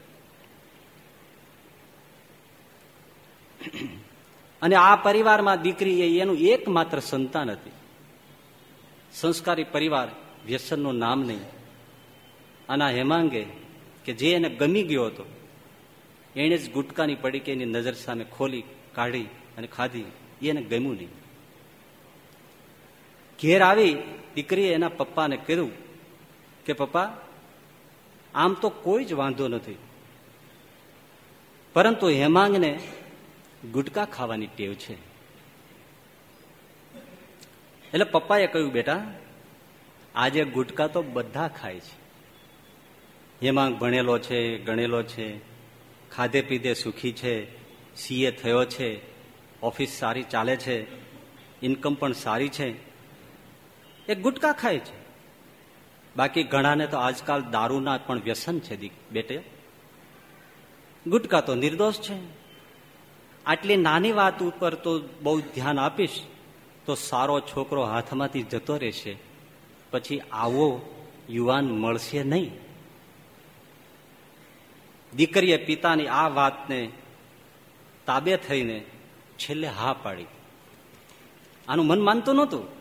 અને આ પરિવારમાં દીકરી એ એનું એકમાત્ર સંતાન હતી. સંસ્કારી પરિવાર, વ્યસનનું નામ નહીં. આના હેમાંગે કે જે એને ગમી ગયો હતો એણે જ ગુટકાની પડીકેની નજર સામે ખોલી કાઢી અને ખાધી. એને ગમ્યું નહીં. ઘેર આવી દીકરીએ એના પપ્પાને કીધું કે, પપ્પા, આમ તો કોઈ જ વાંધો નથી. પરંતુ હેમાંગને ગુટકા ખાવાની ટેવ છે. એટલે પપ્પાએ કહ્યું, બેટા, આજે ગુટકા તો બધા ખાય છે. હેમાંગ ભણેલો છે, ગણેલો છે. ખાધે પીધે સુખી છે, સીએ થયો છે, ઓફિસ સારી ચાલે છે, ઇન્કમ પણ સારી છે. એ ગુટકા ખાય છે. બાકી ઘણાને તો આજકાલ દારૂના પણ વ્યસન છે બેટે. ગુટકા તો નિર્દોષ છે. આટલી નાની વાત ઉપર તો બહુ ધ્યાન આપીશ, તો સારો છોકરો હાથમાંથી જતો રહેશે. પછી આવો યુવાન મળશે નહીં. દીકરીએ પિતાની આ વાતને તાબે થઈને છેલ્લે હા પાડી. આનું મન માનતું નહોતું.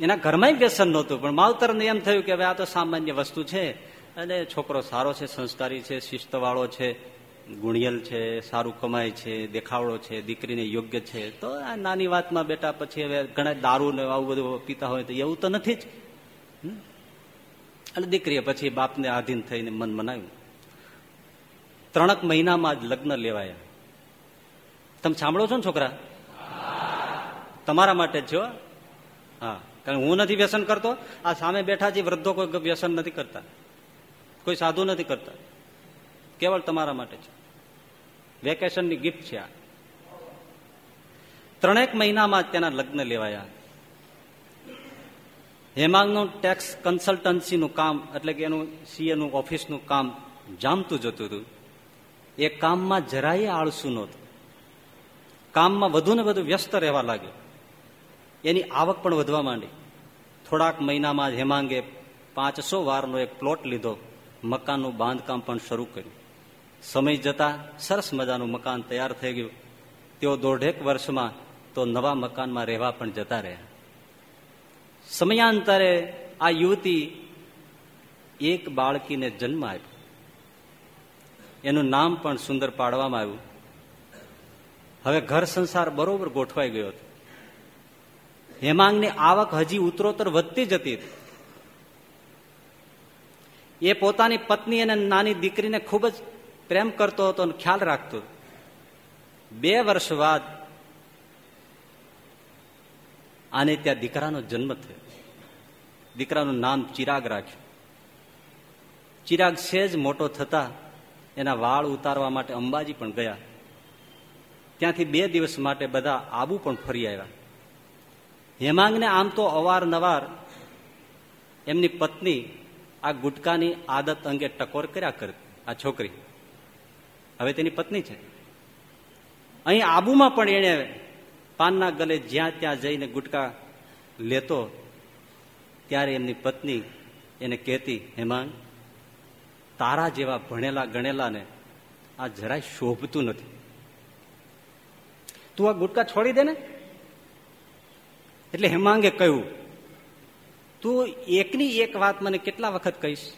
એના ઘરમાં વ્યસન નહોતું, પણ માવતરને એમ થયું કે હવે આ તો સામાન્ય વસ્તુ છે અને છોકરો સારો છે, સંસ્કારી છે, શિસ્તવાળો છે, ગુણિયલ છે, સારું કમાય છે, દેખાવડો છે, દીકરીને યોગ્ય છે. તો આ નાની વાતમાં બેટા પછી હવે ઘણા દારૂ ને આવું બધું પીતા હોય તો એવું તો નથી જ. એટલે દીકરીએ પછી બાપને આધીન થઈને મન મનાવ્યું. ત્રણક મહિનામાં જ લગ્ન લેવાયા. તમે સાંભળો છો ને છોકરા? તમારા માટે છો હા. કારણ હું નથી વ્યસન કરતો, આ સામે બેઠા છે, વૃદ્ધો કોઈ વ્યસન નથી કરતા. કોઈ સાધુ નથી કરતા. કેવળ તમારા માટે છે વેકેશનની ગિફ્ટ છે આ. ત્રણેક મહિનામાં જ તેના લગ્ન લેવાયા. હેમાંગનું ટેક્સ કન્સલ્ટન્સીનું કામ, એટલે કે એનું સીએનું ઓફિસનું કામ જામતું જતું હતું. એ કામમાં જરાય આળસુ નહોતું. કામમાં વધુ ને વધુ વ્યસ્ત રહેવા લાગ્યો. એની આવક પણ વધવા માંડી. થોડાક મહિનામાં જ હેમાંગે પાંચસો વારનો એક પ્લોટ લીધો. મકાનનું બાંધકામ પણ શરૂ કર્યું. સમય જતા સરસ મજાનું મકાન તૈયાર થઈ ગયું. તેઓ દોઢેક વર્ષમાં તો નવા મકાનમાં રહેવા પણ જતા રહ્યા. સમયાંતરે આ યુવતી એક બાળકીને જન્મ આપ્યો. એનું નામ પણ સુંદર પાડવામાં આવ્યું. હવે ઘર સંસાર બરોબર ગોઠવાઈ ગયો હતો. હેમાંગની આવક હજી ઉત્તરોત્તર વધતી જતી હતી. એ પોતાની પત્ની અને નાની દીકરીને ખૂબ જ પ્રેમ કરતો હતો અને ખ્યાલ રાખતો બે વર્ષ બાદ આને ત્યાં દીકરાનો જન્મ થયો. દીકરાનું નામ ચિરાગ રાખ્યું. ચિરાગ સેજ મોટો થતા એના વાળ ઉતારવા માટે અંબાજી પણ ગયા. ત્યાંથી બે દિવસ માટે બધા આબુ પણ ફરી આવ્યા. હેમાંગને આમ તો અવારનવાર એમની પત્ની આ ગુટકાની આદત અંગે ટકોર કર્યા કરતી આ છોકરી. હવે તેની પત્ની છે. અહીં આબુમાં પણ એણે પાનના ગલે જ્યાં ત્યાં જઈને ગુટકા લેતો, ત્યારે એમની પત્ની એને કહેતી, હેમાંગ, તારા જેવા ભણેલા ગણેલાને આ જરાય શોભતું નથી. તું આ ગુટકા છોડી દે ને. એટલે હેમાંગે કહ્યું, તું એકની એક વાત મને કેટલા વખત કહીશ?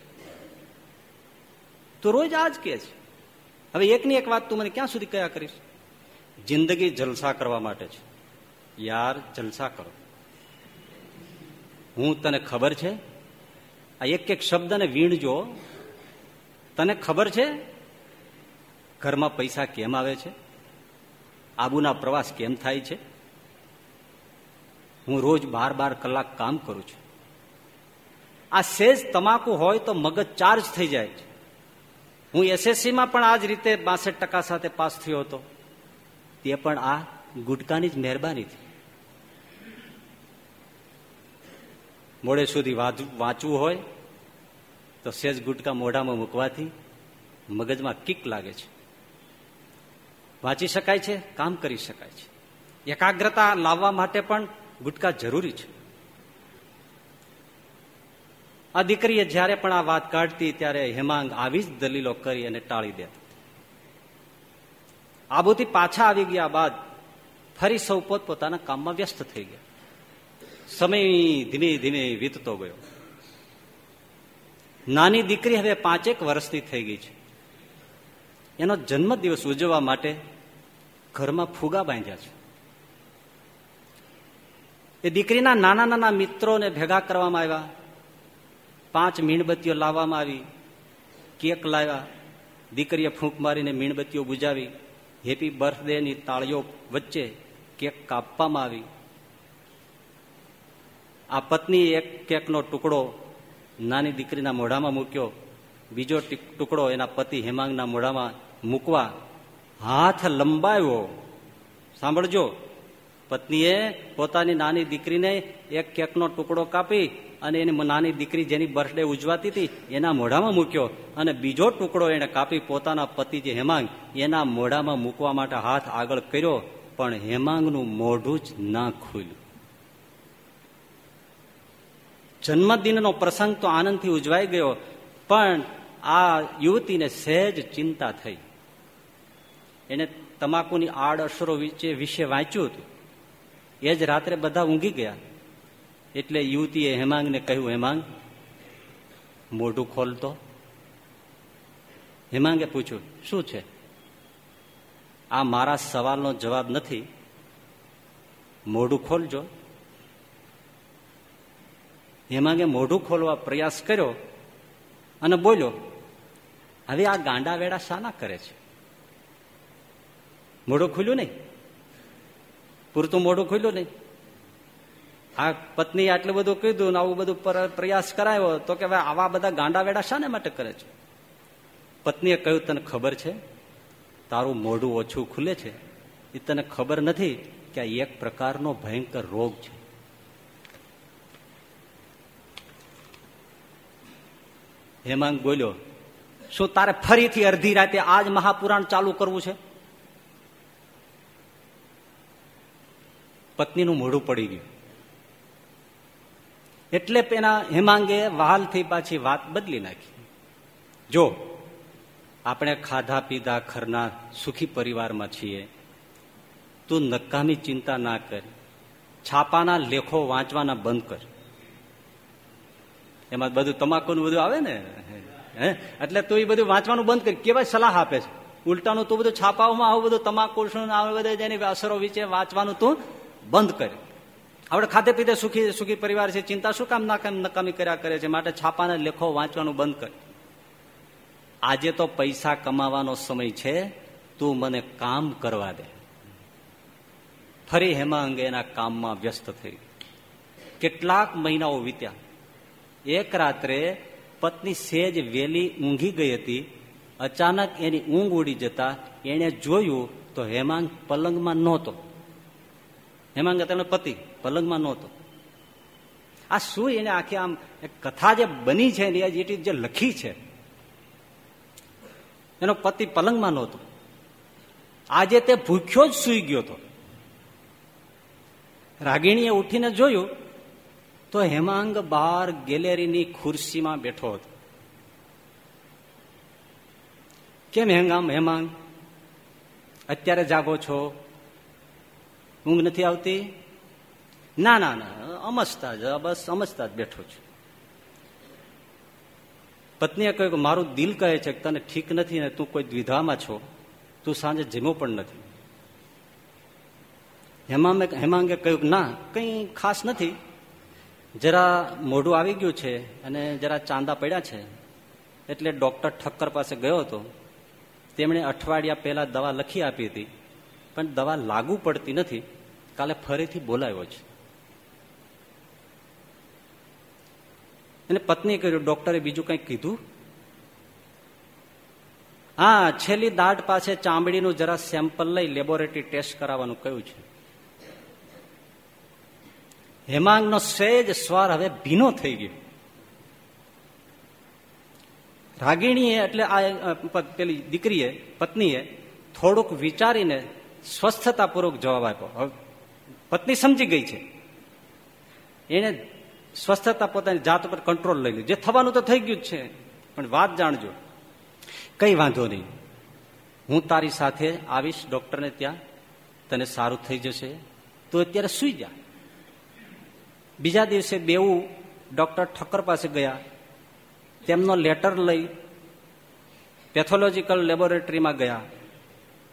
તું રોજ આજ કે છે. હવે એકની એક વાત તું મને ક્યાં સુધી કયા કરીશ? જિંદગી જલસા કરવા માટે છે. યાર જલસા કરો. હું તને ખબર છે? આ એક એક શબ્દને વીણજો. તને ખબર છે? ઘરમાં પૈસા કેમ આવે છે? આબુના પ્રવાસ કેમ થાય છે? હું રોજ બાર બાર કલાક કામ કરું છું. આ સેજ તમાકુ હોય તો મગજ ચાર્જ થઈ જાય છે. હું એસએસસીમાં પણ આ જ રીતે બાસઠ ટકા સાથે પાસ થયો હતો. તે પણ આ ગુટકાની જ મહેરબાનીથી. મોડે સુધી વાંચવું હોય, તો સેજ ગુટકા મોઢામાં મૂકવાથી મગજમાં કિક લાગે છે. વાંચી શકાય છે, કામ કરી શકાય છે. એકાગ્રતા લાવવા માટે પણ ગુટકા જરૂરી છે. આ દીકરીએ જ્યારે પણ આ વાત કાઢતી, ત્યારે હેમાંગ આવી જ દલીલો કરી અને ટાળી દેતા. આબુથી પાછા આવી ગયા બાદ ફરી સૌ પોતપોતાના કામમાં વ્યસ્ત થઈ ગયા. સમય ધીમે ધીમે વીતતો ગયો. નાની દીકરી હવે પાંચેક વર્ષની થઈ ગઈ છે. એનો જન્મદિવસ ઉજવવા માટે ઘરમાં ફુગા બાંધ્યા છે. એ દીકરીના નાના નાના મિત્રોને ભેગા કરવામાં આવ્યા. પાંચ મીણબત્તીઓ લાવવામાં આવી, કેક લાવ્યા. દીકરીએ ફૂંક મારીને મીણબત્તીઓ બુજાવી. હેપી બર્થડેની તાળીઓ વચ્ચે કેક કાપવામાં આવી. આ પત્ની એક કેકનો ટુકડો નાની દીકરીના મોઢામાં મૂક્યો. બીજો ટુકડો એના પતિ હેમાંગના મોઢામાં મૂકવા હાથ લંબાવ્યો. સાંભળજો, પત્નીએ પોતાની નાની દીકરીને એક કેકનો ટુકડો કાપી અને એની નાની દીકરી જેની બર્થડે ઉજવાતી હતી, એના મોઢામાં મૂક્યો અને બીજો ટુકડો એને કાપી પોતાના પતિ જે હેમાંગ, એના મોઢામાં મૂકવા માટે હાથ આગળ કર્યો, પણ હેમાંગનું મોઢું જ ના ખુલ્યું. જન્મદિનનો પ્રસંગ તો આનંદથી ઉજવાઈ ગયો, પણ આ યુવતીને સહેજ ચિંતા થઈ. એને તમાકુની આડઅસરો વિશે વાંચ્યું હતું. એ જ રાત્રે બધા ઊંઘી ગયા. એટલે યુવતીએ હેમાંગને કહ્યું, હેમાંગ, મોઢું ખોલતો. હેમાંગે પૂછ્યું, શું છે? આ મારા સવાલનો જવાબ નથી. મોઢું ખોલજો. હેમાંગે મોઢું ખોલવા પ્રયાસ કર્યો અને બોલ્યો, હવે આ ગાંડા વેડા શાના કરે છે? મોઢું ખુલ્યું નહીં. પૂરતું મોઢું ખુલ્યું નહીં. આ પત્ની આટલું બધું કીધું આવું બધું પ્રયાસ કરાયો, તો કે આવા બધા ગાંડા વેડા શાને માટે કરે છે? પત્નીએ કહ્યું, તને ખબર છે? તારું મોઢું ઓછું ખુલે છે. એ તને ખબર નથી કે આ એક પ્રકારનો ભયંકર રોગ છે. હેમાંગ બોલ્યો, શું તારે ફરીથી અડધી રાતે આજ મહાપુરાણ ચાલુ કરવું છે? પત્નીનું મોઢું પડી ગયું. એટલે પેલા હેમાંગે વહાલથી પાછી વાત બદલી નાખી. જો, આપણે ખાધા પીધા ખરના સુખી પરિવારમાં છીએ, તું નકામી ચિંતા ના કર, છાપાના લેખો વાંચવાના બંધ કર. એમાં બધું તમાકુનું બધું આવે ને? હે? એટલે તું એ બધું વાંચવાનું બંધ કરી. કેવાય સલાહ આપે છે. ઉલટાનું તું બધું છાપાઓમાં આવું બધું તમાકુ બધું જેની અસરો વિશે વાંચવાનું તું બંધ કરે. આપણે ખાતે પીતે સુખી સુખી પરિવાર છે, ચિંતા શું કામ નાકામ નકામી કર્યા કરે છે? માટે છાપાના લેખો વાંચવાનું બંધ કર. આજે તો પૈસા કમાવાનો સમય છે. તું મને કામ કરવા દે. ફરી હેમા અંગે એના કામમાં વ્યસ્ત થઈ કેટલાક મહિનાઓ વીત્યા. એક રાત્રે પત્ની સેજ વેલી ઊંઘી ગઈ હતી. અચાનક એની ઊંઘ ઉડી જતા એને જોયું તો હેમાંગ પલંગમાં નહોતો. હેમાંગ તેનો પતિ, પલંગમાં નહોતો. આ શું એને આખી આમ કથા જે બની છે જે લખી છે? એનો પતિ પલંગમાં નહોતો. આજે તે ભૂખ્યો જ સુઈ ગયો હતો. રાગીણીએ ઉઠીને જોયું તો હેમાંગ બહાર ગેલેરીની ખુરશીમાં બેઠો હતો. કેમ હેંગામ હેમાંગ? અત્યારે જાગો છો? ઊંઘ નથી આવતી? ના ના ના, અમસતા જ, બસ અમસ્તા જ બેઠો છું. પત્નીએ કહ્યું કે મારું દિલ કહે છે કે તને ઠીક નથી ને તું કોઈ દ્વિધામાં છો. તું સાંજે જીમો પણ નથી. હેમાંગે હેમાંગે કહ્યું ના, કંઈ ખાસ નથી. જરા મોઢું આવી ગયું છે અને જરા ચાંદા પડ્યા છે, એટલે ડોક્ટર ઠક્કર પાસે ગયો હતો. તેમણે અઠવાડિયા પહેલાં દવા લખી આપી હતી, પણ દવા લાગુ પડતી નથી. કાલે ફરીથી બોલાવ્યો છે. અને પત્ની કર્યું ડોક્ટરે બીજું કંઈક કીધું? હા, છેલ્લી દાઢ પાસે ચામડીનું જરા સેમ્પલ લઈ લેબોરેટરી ટેસ્ટ કરાવવાનું કહ્યું છે. હેમાંગનો સહેજ સ્વાર હવે ભીનો થઈ ગયો. રાગીણીએ એટલે આ પેલી દીકરીએ, પત્નીએ થોડુંક વિચારીને સ્વસ્થતાપૂર્વક જવાબ આપ્યો. પત્ની સમજી ગઈ છે. એને સ્વસ્થતા પોતાની જાત ઉપર કંટ્રોલ લઈ લીધું. જે થવાનું તો થઈ ગયું જ છે, પણ વાત જાણજો. કઈ વાંધો નહીં. હું તારી સાથે આવીશ, ડોક્ટરને ત્યાં. તને સારું થઈ જશે. તો અત્યારે સુઈ જા. બીજા દિવસે બેવું ડોક્ટર ઠક્કર પાસે ગયા. તેમનો લેટર લઈ પેથોલોજીકલ લેબોરેટરીમાં ગયા.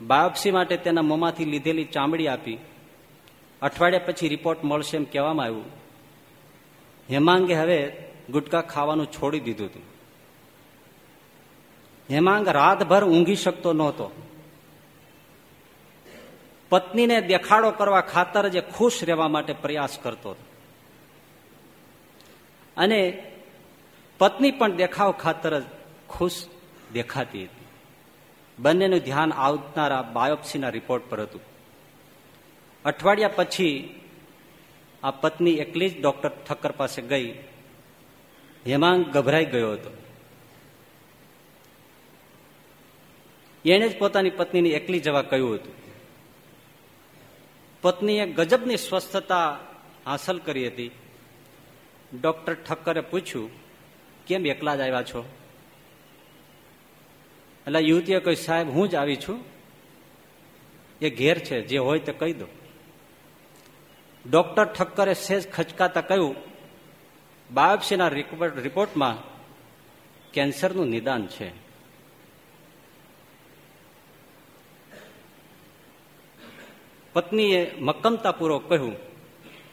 બાયોપ્સી માટે તેના મોંમાંથી લીધેલી ચામડી આપી. અઠવાડિયા પછી રિપોર્ટ મળશે એમ કહેવામાં આવ્યું. હેમાંગે હવે ગુટકા ખાવાનું છોડી દીધું હતું. હેમાંગ રાતભર ઊંઘી શકતો નહોતો. પત્નીને દેખાડો કરવા ખાતર જે ખુશ રહેવા માટે પ્રયાસ કરતો હતો. અને પત્ની પણ દેખાવ ખાતર જ ખુશ દેખાતી હતી. બંનેનું ધ્યાન આવનારા બાયોપ્સીના રિપોર્ટ પર હતું. અઠવાડિયા પછી આ પત્ની એકલી જ ડોક્ટર ઠક્કર પાસે ગઈ. હેમાંગ ગભરાઈ ગયો હતો. એણે જ પોતાની પત્નીને એકલી જવા કહ્યું હતું. પત્નીએ ગજબની સ્વસ્થતા હાંસલ કરી હતી. ડોક્ટર ઠક્કરે પૂછ્યું, કેમ એકલા જ આવ્યા છો? એટલે યુવતીએ કહ્યું, સાહેબ, હું જ આવી છું. એ ઘેર છે, જે હોય તે કહી દો. ડોક્ટર ઠક્કરે સેજ ખચકાતા કહ્યું, બાયોપ્સીના રિપોર્ટમાં કેન્સરનું નિદાન છે. પત્નીએ મક્કમતાપૂર્વક કહ્યું,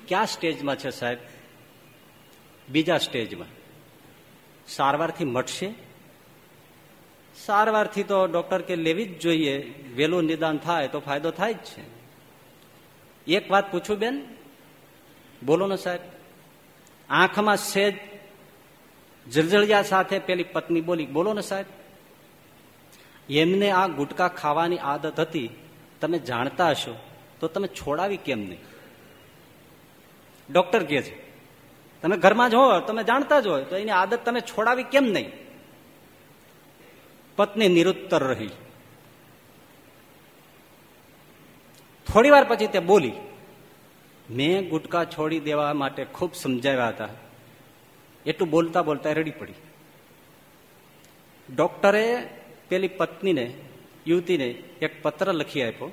ક્યાં સ્ટેજમાં છે સાહેબ? બીજા સ્ટેજમાં. સારવારથી મટશે. સારવારથી તો ડોક્ટર કે લેવી જ જોઈએ, વહેલું નિદાન થાય તો ફાયદો થાય જ છે. એક વાત પૂછું બેન? બોલો ને સાહેબ. આંખમાં સેજ જળજળિયા સાથે પેલી પત્ની બોલી, બોલો ને સાહેબ. એમને આ ગુટકા ખાવાની આદત હતી. તમે જાણતા હશો. તો તમે છોડાવી કેમ નહીં? ડોક્ટર કે છે તમે ઘરમાં જ હો તમે જાણતા જ હોય, તો એની આદત તમે છોડાવી કેમ નહીં? પત્ની નિરુત્તર રહી. થોડી વાર પછી તે બોલી, મેં ગુટકા છોડી દેવા માટે ખૂબ સમજાવ્યા હતા. એટલું બોલતા બોલતા રડી પડી. ડોક્ટરે પેલી પત્નીને, યુવતીને એક પત્ર લખી આપ્યો.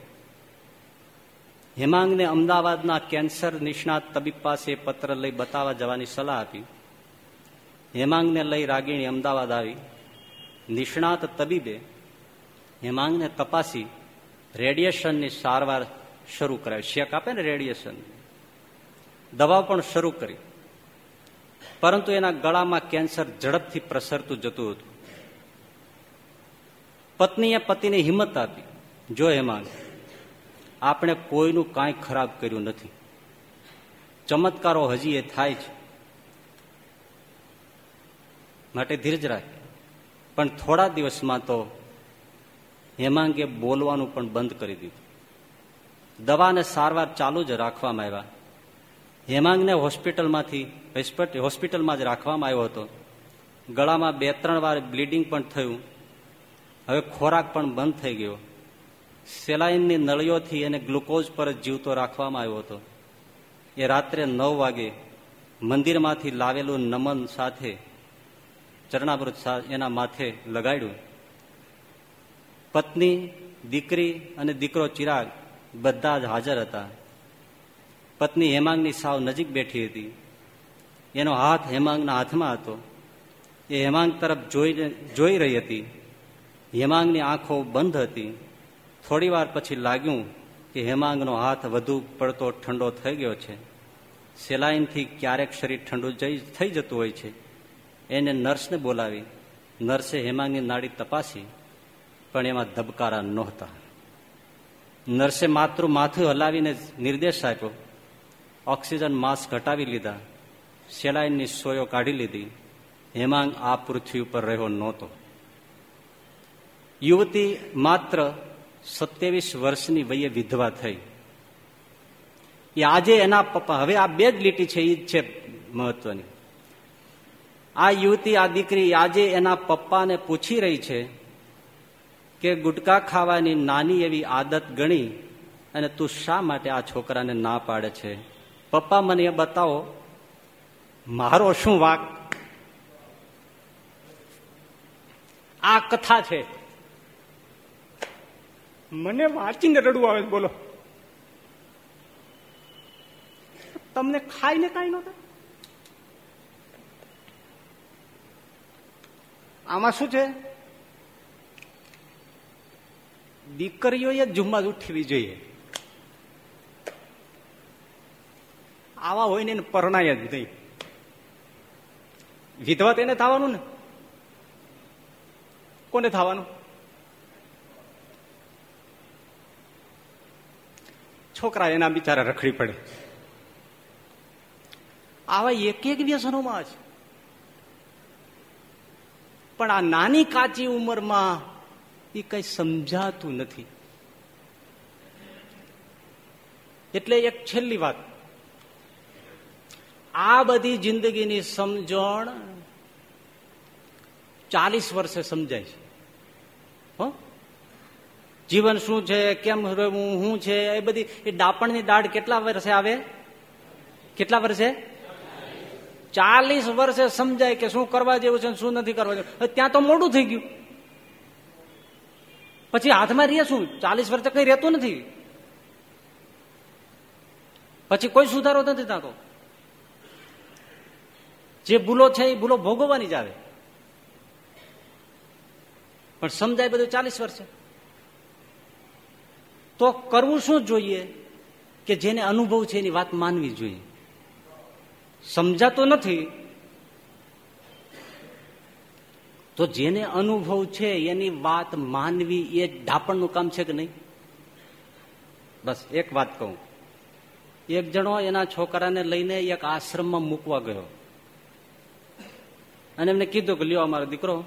હેમાંગને અમદાવાદના કેન્સર નિષ્ણાત તબીબ પાસે પત્ર લઈ બતાવવા જવાની સલાહ આપી. હેમાંગને લઈ રાગીણી અમદાવાદ આવી. નિષ્ણાત તબીબે હેમાંગને તપાસી રેડિયેશનની સારવાર શરૂ કરાવી. શેક આપે ને રેડિયેશન? દવા પણ શરૂ કરી. પરંતુ એના ગળામાં કેન્સર ઝડપથી પ્રસરતું જતું હતું. પત્નીએ પતિને હિંમત આપી. જો હેમાંગ આપણે કોઈનું કાંઈ ખરાબ કર્યું નથી. ચમત્કારો હજી એ થાય છે. માટે ધીરજ રાખ. પણ થોડા દિવસમાં તો હેમાંગે બોલવાનું પણ બંધ કરી દીધું. દવાને સારવાર ચાલુ જ રાખવામાં આવ્યા. હેમાંગને હોસ્પિટલમાંથી હોસ્પિટલમાં જ રાખવામાં આવ્યો હતો. ગળામાં બે ત્રણ વાર બ્લીડિંગ પણ થયું. હવે ખોરાક પણ બંધ થઈ ગયો. સેલાઇનની નળીઓથી એને ગ્લુકોઝ પર જીવતો રાખવામાં આવ્યો હતો. એ રાત્રે નવ વાગે મંદિરમાંથી લાવેલું નમન સાથે ચરણામૃત એના માથે લગાડ્યું. પત્ની, દીકરી અને દીકરો ચિરાગ બધા જ હાજર હતા. પત્ની હેમાંગની સાવ નજીક બેઠી હતી. એનો હાથ હેમાંગના હાથમાં હતો. એ હેમાંગ તરફ જોઈ જોઈ રહી હતી. હેમાંગની આંખો બંધ હતી. થોડી વાર પછી લાગ્યું કે હેમાંગનો હાથ વધુ પડતો ઠંડો થઈ ગયો છે. સેલાઈનથી ક્યારેક શરીર ઠંડુ થઈ જતું હોય છે. એને નર્સને બોલાવી. નર્સે હેમાંગની નાડી તપાસી, પણ એમાં ધબકારા નહોતા. નર્સે માત્ર માથું હલાવીને નિર્દેશ આપ્યો. ઓક્સિજન માસ્ક ઘટાવી લીધા. સેલાઈનની સોયો કાઢી લીધી. હેમાંગ આ પૃથ્વી ઉપર રહ્યો નહોતો. યુવતી માત્ર સત્યાવીસ વર્ષની વયે વિધવા થઈ. એ આજે એના પપ્પા, હવે આ બે જ લીટી છે એ છે મહત્વની. આ યુવતી, આ દીકરી આજે એના પપ્પાને પૂછી રહી છે કે ગુટકા ખાવાની નાની એવી આદત ગણી અને તું શા માટે આ છોકરાને ના પાડે છે? પપ્પા મને એ બતાવો, મારો શું વાક? આ કથા છે. મને વાંચીને રડવું આવે બોલો. તમને ખાઈને કાંઈ નહોતા? આમાં શું છે? દીકરીઓએ જુમ્મા ઉઠવી જોઈએ. આવા હોય ને એને પરણાય જ નહીં. વિધવા તેને થવાનું ને? કોને થવાનું? છોકરા એના બિચારા રખડી પડે. આવા એક એક વ્યસનોમાં છે પણ આ નાની કાચી ઉંમરમાં એ કઈ સમજાતું નથી. એટલે એક છેલ્લી વાત. આ બધી જિંદગીની સમજણ ચાલીસ વર્ષે સમજાય છે. હો? જીવન શું છે, કેમ રહેવું શું છે, એ બધી, એ ડાપણની દાઢ કેટલા વર્ષે આવે? કેટલા વર્ષે? ચાલીસ વર્ષે સમજાય કે શું કરવા જેવું છે શું નથી કરવા જેવું. ત્યાં તો મોડું થઈ ગયું. પછી હાથમાં રહે શું? ચાલીસ વર્ષે કઈ રહેતું નથી. પછી કોઈ સુધારો નથી થતો. જે ભૂલો છે એ ભૂલો ભોગવવાની જ આવે. પણ સમજાય બધું ચાલીસ વર્ષે. તો કરવું શું જોઈએ કે જેને અનુભવ છે એની વાત માનવી જોઈએ? સમજાતો નથી. તો જેને અનુભવ છે એની વાત માનવી એ ઢાપણનું કામ છે કે નહીં? બસ, એક વાત કહું. એક જણો એના છોકરાને લઈને એક આશ્રમમાં મૂકવા ગયો. અને એમને કીધું કે, લ્યો અમારો દીકરો,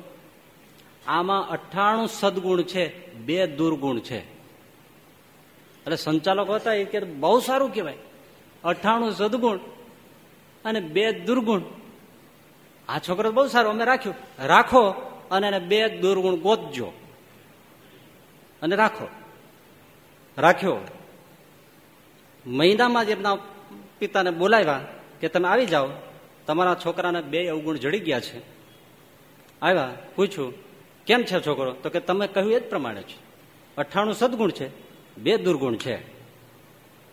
આમાં અઠ્ઠાણું સદગુણ છે, બે દુર્ગુણ છે. એટલે સંચાલક હતા, એ કે બહુ સારું કહેવાય. અઠાણું સદગુણ અને બે દુર્ગુણ. આ છોકરો બહુ સારો, અમે રાખ્યું. રાખો અને એને બે દુર્ગુણ ગોતજો. અને રાખો. રાખ્યો. મહિનામાં જ એમના પિતાને બોલાવ્યા કે તમે આવી જાઓ. તમારા છોકરાને બે અવગુણ જડી ગયા છે. આવ્યા, પૂછ્યું, કેમ છે છોકરો? તો કે, તમે કહ્યું એ જ પ્રમાણે છે. અઠ્ઠાણું સદગુણ છે. બે દુર્ગુણ છે.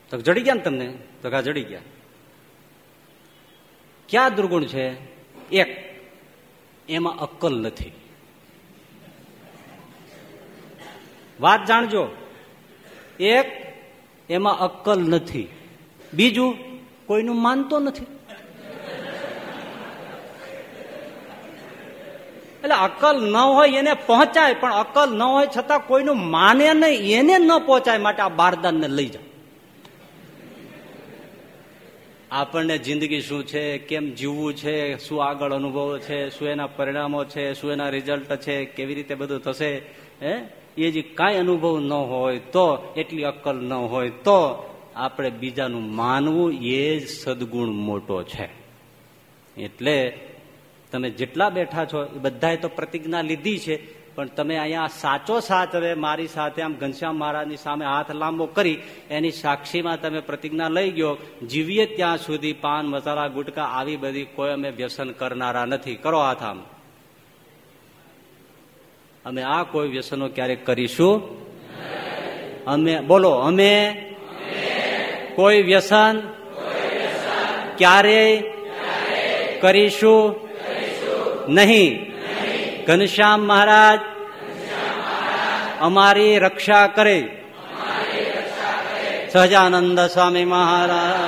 તો જડી ગયા ને તમને? તો કા જડી ગયા. ક્યાં દુર્ગુણ છે? એક. એમાં અક્કલ નથી. વાત જાણજો. એક, એમાં અક્કલ નથી. બીજું, કોઈનું માનતો નથી. એટલે અકલ ન હોય એને પહોંચાય, પણ અકલ ન હોય છતાં કોઈનું માને નહીં, એને ન પહોંચાય માટે આ બારદાનને લઈ જાઓ. આપણને જિંદગી શું છે, કેમ જીવવું છે, શું આગળ અનુભવો છે, શું એના પરિણામો છે, શું એના રિઝલ્ટ છે, કેવી રીતે બધું થશે, હે? એ જે કાંઈ અનુભવ ન હોય તો, એટલી અક્કલ ન હોય તો, આપણે બીજાનું માનવું એ જ સદગુણ મોટો છે. એટલે તમે જેટલા બેઠા છો, એ બધાએ તો પ્રતિજ્ઞા લીધી છે, પણ તમે અહીંયા સાચો સાથ હવે મારી સાથે, આમ ઘનશ્યામ મહારાજની સામે હાથ લાંબો કરી, એની સાક્ષીમાં તમે પ્રતિજ્ઞા લઈ ગયો, જીવીએ ત્યાં સુધી પાન, મસાલા, ગુટકા, આવી બધી કોઈ અમે વ્યસન કરનારા નથી. કરો હાથ આમ. અમે આ કોઈ વ્યસનો ક્યારેક કરીશું? અમે, બોલો, અમે કોઈ વ્યસન ક્યારેય કરીશું? નહીં. ઘનશ્યામ મહારાજ અમારી રક્ષા કરે. સહજાનંદ સ્વામી મહારાજ.